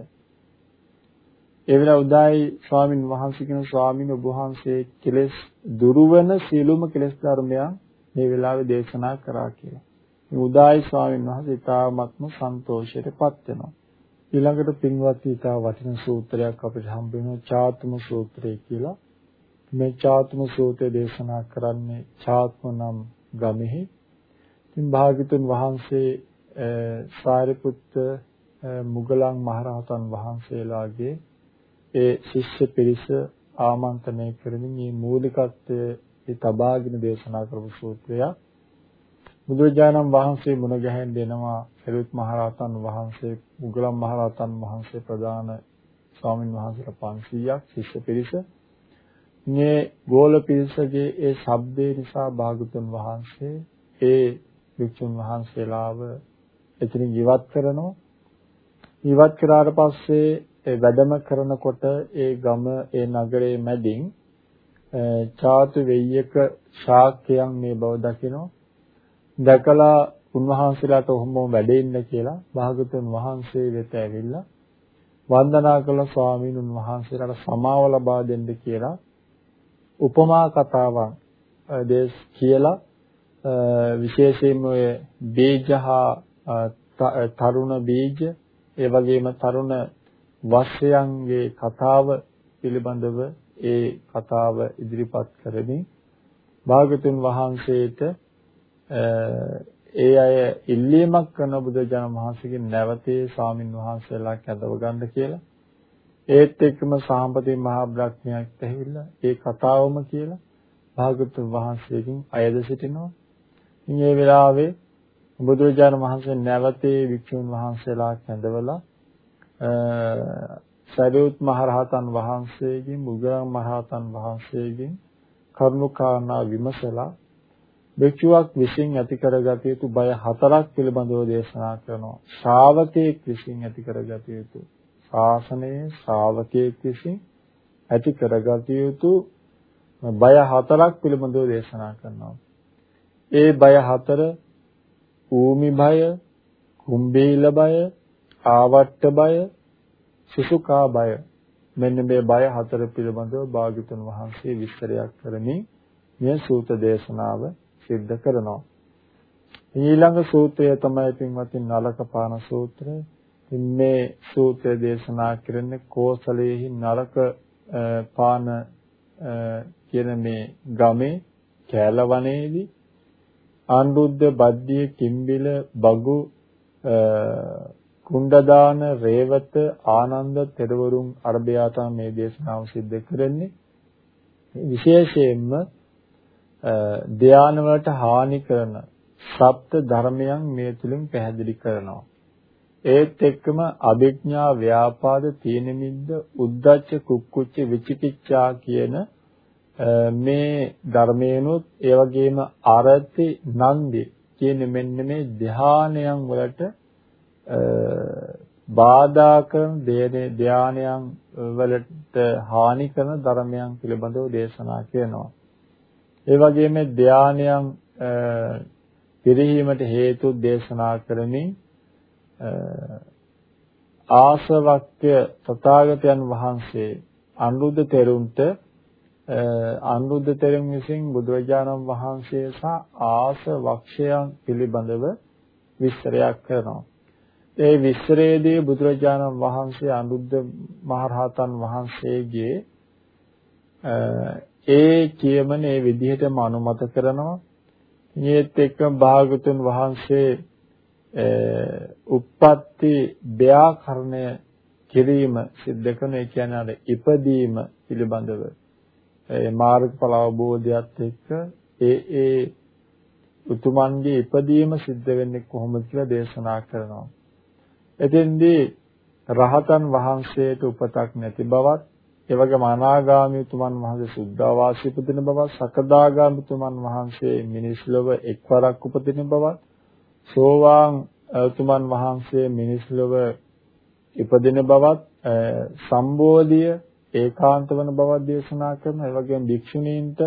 ඒ වෙලාව උදායි ස්වාමින් වහන්සේ කියන ස්වාමින් ඔබ වහන්සේ කෙලස් දුරු වෙන සියලුම කෙලස් ධර්මයන් මේ වෙලාවේ දේශනා කරා කියලා. මේ උදායි ස්වාමින් වහන්සේ ඉතාමත්ම සන්තෝෂයටපත් වෙනවා. ඊළඟට පින්වත් ඊටා වටින සූත්‍රයක් අපිට හම්බ වෙනවා චාතුම සූත්‍රය කියලා. මේ චාතුම සූත්‍රය දේශනා කරන්නේ චාත්ම නම් ගමෙහි. ඉතින් භාග්‍යතුන් වහන්සේ සාරිපුත්ත මුගලන් මහරහතන් වහන්සේලාගේ ඒ ශිෂ්‍ය පිරිස ආමන්ත්‍රණය කරමින් මේ මූලිකත්වයේ තබාගෙන දේශනා කරපු සූත්‍රයක්. බුදුරජාණන් වහන්සේ මුණ ගැහෙන් දෙනවා සරියුත් මහරහතන් වහන්සේ මුගලන් මහරහතන් වහන්සේ ප්‍රදාන ස්වාමින් වහන්සේලා 500ක් ශිෂ්‍ය පිරිස මේ ගෝල පිරිසගේ ඒ ශබ්දේ නිසා භාගතුන් වහන්සේ ඒ වික්ෂුන් වහන්සේලාව එතනින් ඉවත් කරනවා. ඉවත් කරාට පස්සේ ඒ වැඩම කරනකොට ඒ ගම ඒ නගරයේ මැදින් චාතු වෙయ్యක ශාක්‍යයන් මේ බව දකිනවා. දැකලා උන්වහන්සේලාට ඔහොම වැඩෙන්න කියලා භාගතුන් වහන්සේ වෙත ඇවිල්ලා වන්දනා කළ ස්වාමීන් වහන්සේලාට සමාව ලබා දෙන්න කියලා උපමා කතාවක් දේශ කියලා විශේෂයෙන්ම ඔය බීජහා තරුණ බීජ ඒ වගේම තරුණ වස්යන්ගේ කතාව පිළිබඳව ඒ කතාව ඉදිරිපත් කරමින් භාගතුන් වහන්සේට ඒ අය ඉල්ලීමක් කරන බුදුජානක මහන්සියගේ නැවතේ ස්වාමින් වහන්සේලා කැඳව ගන්න කියලා. ඒත් එක්කම සාම්පති මහා බ්‍රහ්මයක් ඇවිල්ලා ඒ කතාවම කියලා භාගතුන් වහන්සේගෙන් අයද සිටිනවා. මේ වෙලාවේ බුදුරජාණන් වහන්සේ නැවතේ වික්ෂුන් වහන්සේලා කැඳවලා සරියුත් මහරහතන් වහන්සේගෙන් මුගලන් මහරහතන් වහන්සේගෙන් කරුණාකාරණා විමසලා භික්ෂුවක් විසින් ඇති කරගත යුතු බය හතරක් පිළිබඳව දේශනා කරනවා. ශ්‍රාවකයෙක් විසින් ඇති කරගත යුතු ශාසනයේ ශ්‍රාවකයෙක් විසින් ඇති කරගත යුතු බය හතරක් පිළිබඳව දේශනා කරනවා. ඒ බය හතර ඌමි බය, කුම්බීල බය, ආවට්ට බය, සුසුකා බය. මෙන්න මේ බය හතර පිළිබඳව භාග්‍යතුන් වහන්සේ විස්තරයක් කරමින් මේ සූත්‍ර දේශනාව සිද්ධ කරනවා. ඊළඟ සූත්‍රය තමයි පින්වත්නි නලක පාන සූත්‍රය. මේ සූත්‍රය දේශනා කරන්නේ කෝසලයේහි නලක පාන කියන මේ ගමේ කෑලවනේදී ආණ්ඩුද්ද බද්දිය කිම්බිල බගු කුණ්ඩදාන රේවත ආනන්ද තෙරවරුන් අරබයා තමයි මේ දේශනාව සිද්ධ කරන්නේ විශේෂයෙන්ම ධානය වලට හානි කරන සප්ත ධර්මයන් මේ තුලින් පැහැදිලි කරනවා. ඒත් එක්කම අභිඥා ව්‍යාපාද තීන මිද්ද උද්දච්ච කුක්කුච්ච විචිකිච්ඡා කියන මේ ධර්මයනොත් ඒ වගේම අරති නන්දි කියන මෙන්න මේ ධානයන් වලට බාධා කරන ධානයන් වලට හානි කරන ධර්මයන් පිළිබඳව දේශනා කරනවා. ඒ වගේම ධානයන් පිරිහීමට හේතු දේශනා කරමින් ආසවක්්‍ය තථාගතයන් වහන්සේ අනුරුද්ධ තෙරුන්ට අනුරුද්ධ තෙරුන් විසින් බුදුරජාණන් වහන්සේ සහ ආසවක්ෂයන් පිළිබඳව විස්තරයක් කරනවා. ඒ විස්තරයේදී බුදුරජාණන් වහන්සේ අනුරුද්ධ මහරහතන් වහන්සේගේ ඒ කියමන ඒ විදිහටම අනුමත කරනවා. ඊයේත් එක්ක භාගතුන් වහන්සේ උප්පත්ති ව්‍යාකරණය කිරීම සිද්ධ කරන ඒ කියන්නේ අර ඉපදීම පිළිබඳව ඒ මාර්ගඵල අවබෝධයත් එක්ක ඒ ඒ උතුමන්ගේ ඉපදීම සිද්ධ වෙන්නේ කොහොමද කියලා දේශනා කරනවා. එතෙන්දී රහතන් වහන්සේට උපතක් නැති බවත් ඒ වගේම අනාගාමී තුමන් වහන්සේ සුද්ධාවාසී උපදින බව, සකදාගාමී තුමන් වහන්සේ මිනිස් ලොව එක්වරක් උපදින බව, සෝවාන් තුමන් වහන්සේ මිනිස් ලොව ඉපදින බවත්, සම්බෝධිය ඒකාන්ත වන බවක් දේශනා කරන ඒ වගේම භික්ෂුණීන්ට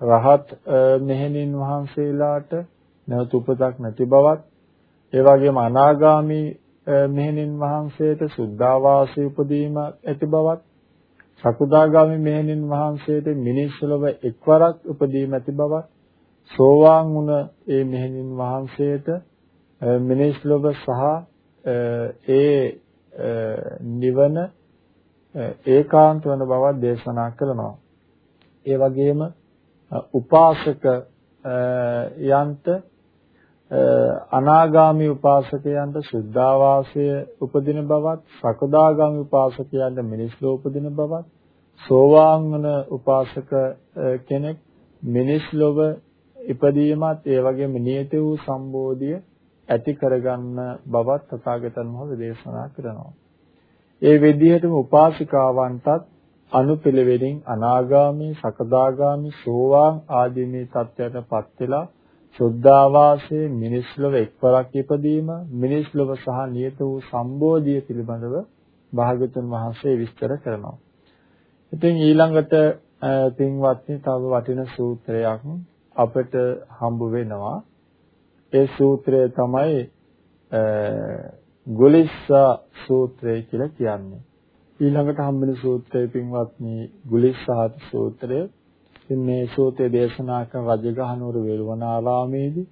රහත් මෙහෙණින් වහන්සේලාට නැවත උපතක් නැති බවත් ඒ වගේම අනාගාමී මෙහෙණින් වහන්සේට සුද්ධාවාසී උපදීම ඇති බවත් සකුදාගාමි මෙහෙණින් වහන්සේට මිනිස්සුලව එක්වරක් උපදීම ඇති බව සෝවාන් වුණ ඒ මෙහෙණින් වහන්සේට මිනිස්සුලව සහ ඒ නිවන ඒකාන්ත වන බව දේශනා කරනවා. ඒ වගේම උපාසක යන්ත අනාගාමී උපාසකයන්ට සුද්ධාවාසය උපදින බවත් සකදාගාමී උපාසකයන්ට මිනිස් ලෝ උපදින බවත් සෝවාන් වන උපාසක කෙනෙක් මිනිස් ලොව ඉපදීමත් ඒ වගේම නියත වූ සම්බෝධිය ඇති කරගන්න බවත් තථාගතයන් වහන්සේ දේශනා කරනවා. ඒ විදිහටම උපාසිකාවන්ටත් අනුපිළිවෙලින් අනාගාමී, සකදාගාමී, සෝවාන් ආදී මේ தත්වයටපත් වෙලා සුද්ධාවාසයේ මිනිස් ලොව එක්වරක් ඉපදීම, මිනිස් ලොව සහ නියත වූ සම්බෝධිය පිළිබඳව භාග්‍යතුන් වහන්සේ විස්තර කරනවා. ඉතින් ඊළඟට පින්වත්නි තව වටින සූත්‍රයක් අපට හම්බ වෙනවා. ඒ සූත්‍රය තමයි ගුලිස්සා සූත්‍රය කියලා කියන්නේ. ඊළඟට හම්බෙන සූත්‍රය පින්වත්නි ගුලිස්සාත සූත්‍රය. ඉතින් මේ සූත්‍රය දේශනා කරන රජගහනුවර වේළුවනාරාමේදී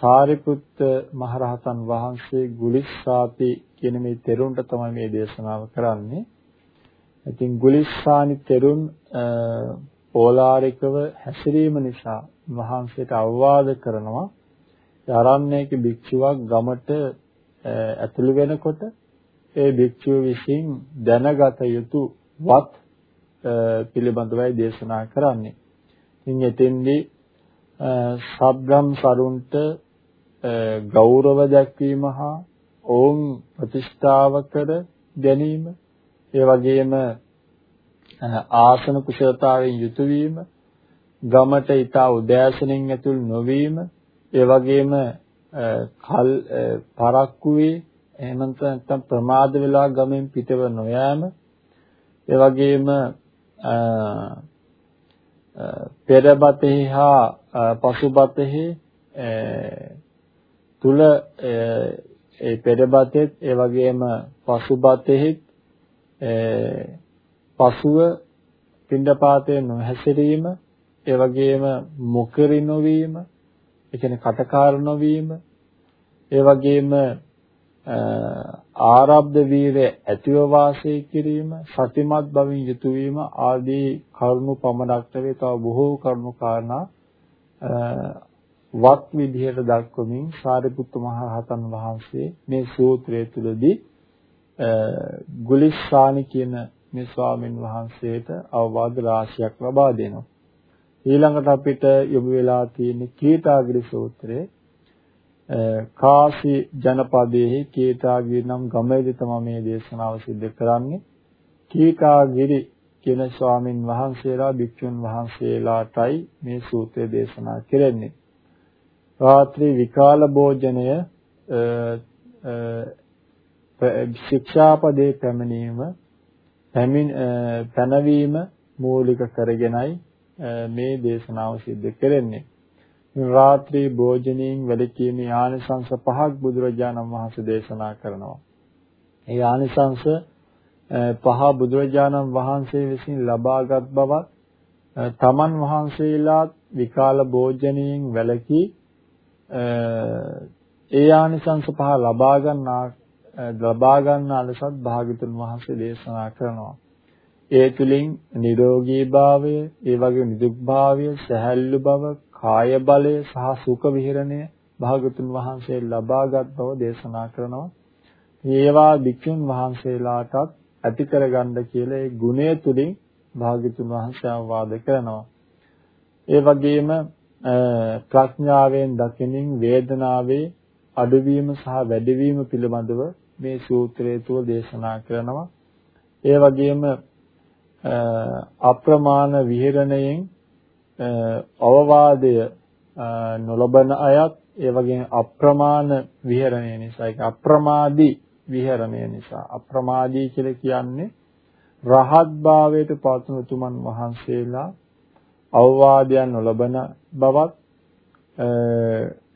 සාරිපුත්ත මහරහතන් වහන්සේ ගුලිස්සාති කියන මේ තෙරුන්ට තමයි මේ දේශනාව කරන්නේ. ඉතින් ගුලිස්සානි තෙරුන් ඕලාරිකව හැසිරීම නිසා වහන්සේට අවවාද කරනවා ආරණ්‍යයක භික්ෂුවක් ගමට ඇතුළු වෙනකොට ඒ භික්ෂුව විසින් දැනගත යුතු වත් පිළිබඳවයි දේශනා කරන්නේ. ඉතින් එතෙන්දී සබ්‍රම් සරුන්ට ගෞරව දැක්වීම හා ඔවුන් ප්‍රතිෂ්ඨාව කර ගැනීම ඒ වගේම ආසන කුසලතාවෙන් යුතු වීම ගමට ඊට උදෑසනින් ඇතුල් නොවීම ඒ වගේම කල් පරක්කු වේ එහෙම නැත්නම් ප්‍රමාද වෙලා ගමෙන් පිටව නොයෑම ඒ වගේම පෙරබතෙහි හා පසුබතෙහි තුල ඒ පෙරබතෙත් ඒ වගේම පසුබතෙහි පසුව පින්ඩපාතයේ නොහැසිරීම ඒ වගේම මුකරි නොවීම ඒ කියන්නේ කටකාර නොවීම ඒ වගේම ආරබ්ධ වීරය ඇතිව වාසය කිරීම සතිමත් බවින් යුතු වීම ආදී කරුණු පමණක් නෙවෙයි තව බොහෝ කරුණු කාරණා වත් විදිහට දක්වමින් සාරිපුත්ත මහ රහතන් වහන්සේ මේ සූත්‍රය තුලදී ගුලිස්සානි කියන මේ ස්වාමින් වහන්සේට අවවාද රාශියක් ලබා දෙනවා. ඊළඟට අපිට යොමු වෙලා තියෙන කීටාගිරි සූත්‍රයේ කාසි ජනපදයේ කීටාගිරි නම් ගමේදී තමයි මේ දේශනාව සිද්ධ කරන්නේ. කීටාගිරි කියන ස්වාමින් වහන්සේලා භික්ෂුන් වහන්සේලාටයි මේ සූත්‍රය දේශනා කරන්නේ. රාත්‍රී විකාල භෝජනය ශික්ෂාපදේ පැමිණීම පැනවීම මූලික කරගෙනයි මේ දේශනාව සිද්ධ කරන්නේ. රාත්‍රී භෝජනයෙන් වැළකීමේ ආනිසංස පහක් බුදුරජාණන් වහන්සේ දේශනා කරනවා. ඒ ආනිසංස පහ බුදුරජාණන් වහන්සේ විසින් ලබාගත් බවත් තමන් වහන්සේලාත් විකාල භෝජනයෙන් වැළකී ඒ ආනිසංස පහ ලබා ගන්නා ලබා ගන්නා ලෙසත් භාග්‍යතුන් වහන්සේ දේශනා කරනවා. ඒ තුලින් නිරෝගී භාවය, ඒ වගේ නිදුක් භාවය, සැහැල්ලු බව, කාය බලය සහ සුඛ විහරණය භාගතුන් වහන්සේ ලබාගත් බව දේශනා කරනවා. ඒවා භික්ෂුන් වහන්සේලාටත් ඇති කරගන්න කියලා ඒ ගුණය තුලින් භාගතුන් වහන්සේ අවවාද කරනවා. ඒ වගේම ප්‍රඥාවෙන් දකිනින් වේදනාවේ අඩුවීම සහ වැඩිවීම පිළිබඳව මේ සූත්‍රය තුල දේශනා කරනවා. ඒ වගේම අප්‍රමාණ විහෙරණයෙන් අවවාදය නොලබන අයත් ඒ වගේම අප්‍රමාණ විහෙරණය නිසා ඒක අප්‍රමාදී විහෙරණය නිසා අප්‍රමාදී කියලා කියන්නේ රහත් භාවයට පත්වන තුමන් වහන්සේලා අවවාදයන් නොලබන බවත්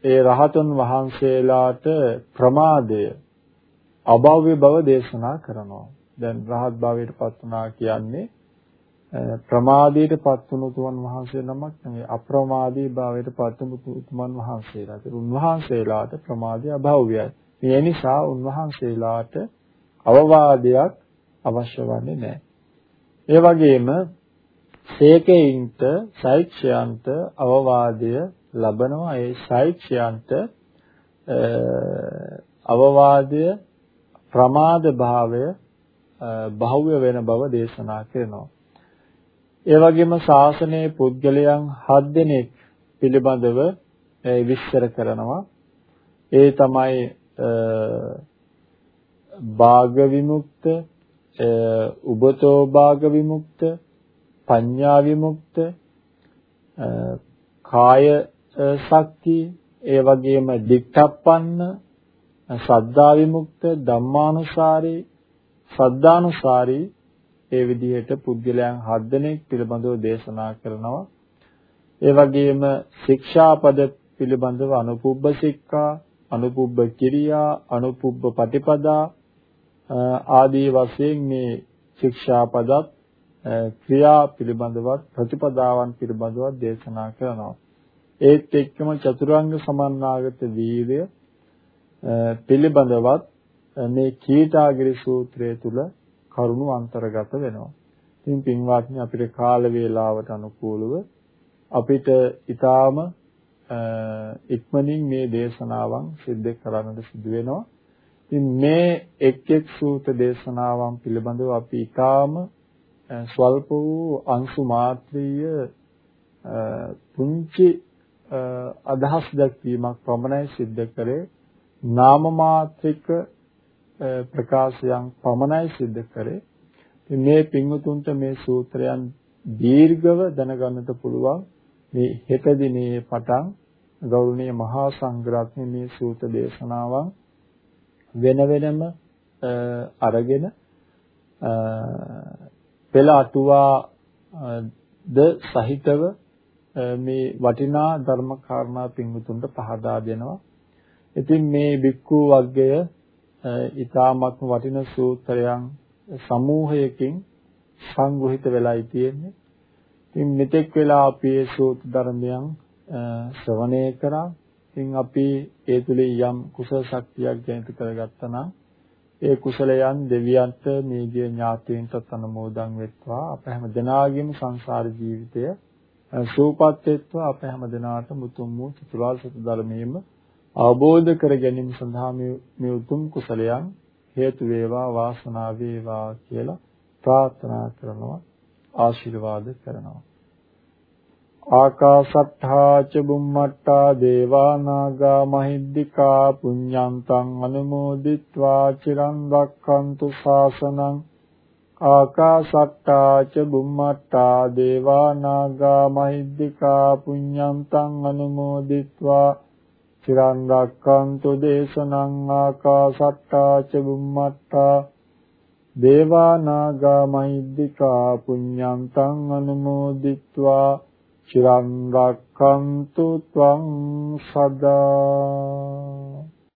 ඒ රහතන් වහන්සේලාට ප්‍රමාදය අභව්‍ය බව දේශනා කරනවා. දැන් රහත් භාවයට පත් වුණා කියන්නේ ප්‍රමාදයට පත් වුණු තුමන් වහන්සේ නමක් නෙවෙයි අප්‍රමාදී භාවයට පත් වුණු තුමන් වහන්සේලා. ඒ උන්වහන්සේලාට ප්‍රමාදය අභව්‍යයි. මේ නිසා උන්වහන්සේලාට අවවාදයක් අවශ්‍ය වන්නේ නැහැ. ඒ වගේම සේකයින්ට සෛක්ෂයන්ට අවවාදය ලබනවා ඒ සෛක්ෂයන්ට අවවාදය ප්‍රමාද භාවය බහුව වෙන බව දේශනා කරනවා. ඒ වගේම ශාසනයේ පුද්ගලයන් 7 දෙනෙක් පිළිබඳව විස්තර කරනවා. ඒ තමයි භාග විමුක්ත, උබතෝ භාග විමුක්ත පඤ්ඤා විමුක්ත කාය ශක්තිය ඒ වගේම දික්ඨප්පන්න සද්ධා විමුක්ත ධම්මානුසාරී සද්ධානුසාරී ඒ විදිහට පුද්ගලයන් හත් දෙනෙක් පිළිබඳව දේශනා කරනවා. ඒ වගේම ශික්ෂාපද පිළිබඳව අනුපුබ්බ සික්ඛා අනුපුබ්බ කිරියා අනුපුබ්බ පටිපදා ආදී වශයෙන් මේ ශික්ෂාපදත් ක්‍රියා පිළිබඳවත් ප්‍රතිපදාවන් පිළිබඳවත් දේශනා කරනවා. ඒත් එක්කම චතුරාංග සමන්නාගත වීර්ය පිළිබඳවත් මේ කීටාගිරි සූත්‍රය තුල කරුණු අන්තර්ගත වෙනවා. ඉතින් පින්වත්නි අපිට කාල වේලාවට අනුකූලව අපිට ඊටාම ඉක්මනින් මේ දේශනාවන් සිද්ධ කරන්නට සිදු වෙනවා. ඉතින් මේ එක් එක් සූත්‍ර දේශනාවන් පිළිබඳව අපි ඊටාම ස්වල්ප වූ අංශු මාත්‍රීය පුංචි අදහස් දක්වීමක් පමණයි සිද්ධ කරේ නාම මාත්‍රික ප්‍රකාශයන් පමණයි සිද්ධ කරේ. මේ පින්වතුන්ට මේ සූත්‍රයන් දීර්ඝව දැනගන්නට පුළුවන් මේ හෙට දිනේ පටන් ගෞරවනීය මහා සංඝරත්නයේ මේ සූත්‍ර දේශනාවන් වෙන වෙනම අරගෙන පෙළ අටුවා ද සහිතව මේ වටිනා ධර්ම කාරණා පින්වතුන්ට පහදා දෙනවා. ඉතින් මේ බික්කු වර්ගය ඊ타මත්ම වටින සූත්‍රයන් සමූහයකින් සංග්‍රහිත වෙලායි තියෙන්නේ. ඉතින් මෙතෙක් වෙලා අපි මේ සූත්‍ර ධර්මයන් ශ්‍රවණය කරා. ඉතින් අපි ඒ තුලින් යම් කුසල ශක්තියක් ජනිත කරගත්තා නම් ඒ කුසලයන් දෙවියන්ට මේගේ ඥාතීන්ට අනුමෝදන් වෙත්වා අප හැම දිනාගේම සංසාර ජීවිතය සූපත් වෙත්වා අප හැම දිනාටම උතුම් වූ චතුරාර්ය සත්‍ය ධර්මයේම අවබෝධ කර ගැනීම සඳහා මේ උතුම් කුසලයන් හේතු වේවා වාසනාව වේවා කියලා ප්‍රාර්ථනා කරනවා ආශිර්වාද කරනවා. ආකාසත්තා ච බුම්මත්තා දේවා නාග මහිද්దికා පුඤ්ඤන්තං අනුමෝදිත්වා චිරන් රක්ඛන්තු ශාසනං. ආකාසත්තා ච බුම්මත්තා දේවා නාග මහිද්దికා පුඤ්ඤන්තං අනුමෝදිත්වා චිරන් රක්ඛන්තු දේශනං ආකාසට්ටා ච බුම්මට්ටා දේවා නාග මහිද්దికා පුඤ්ඤන්තං අනුමෝදිත්වා චිරන් රක්ඛන්තු ත්වං සදා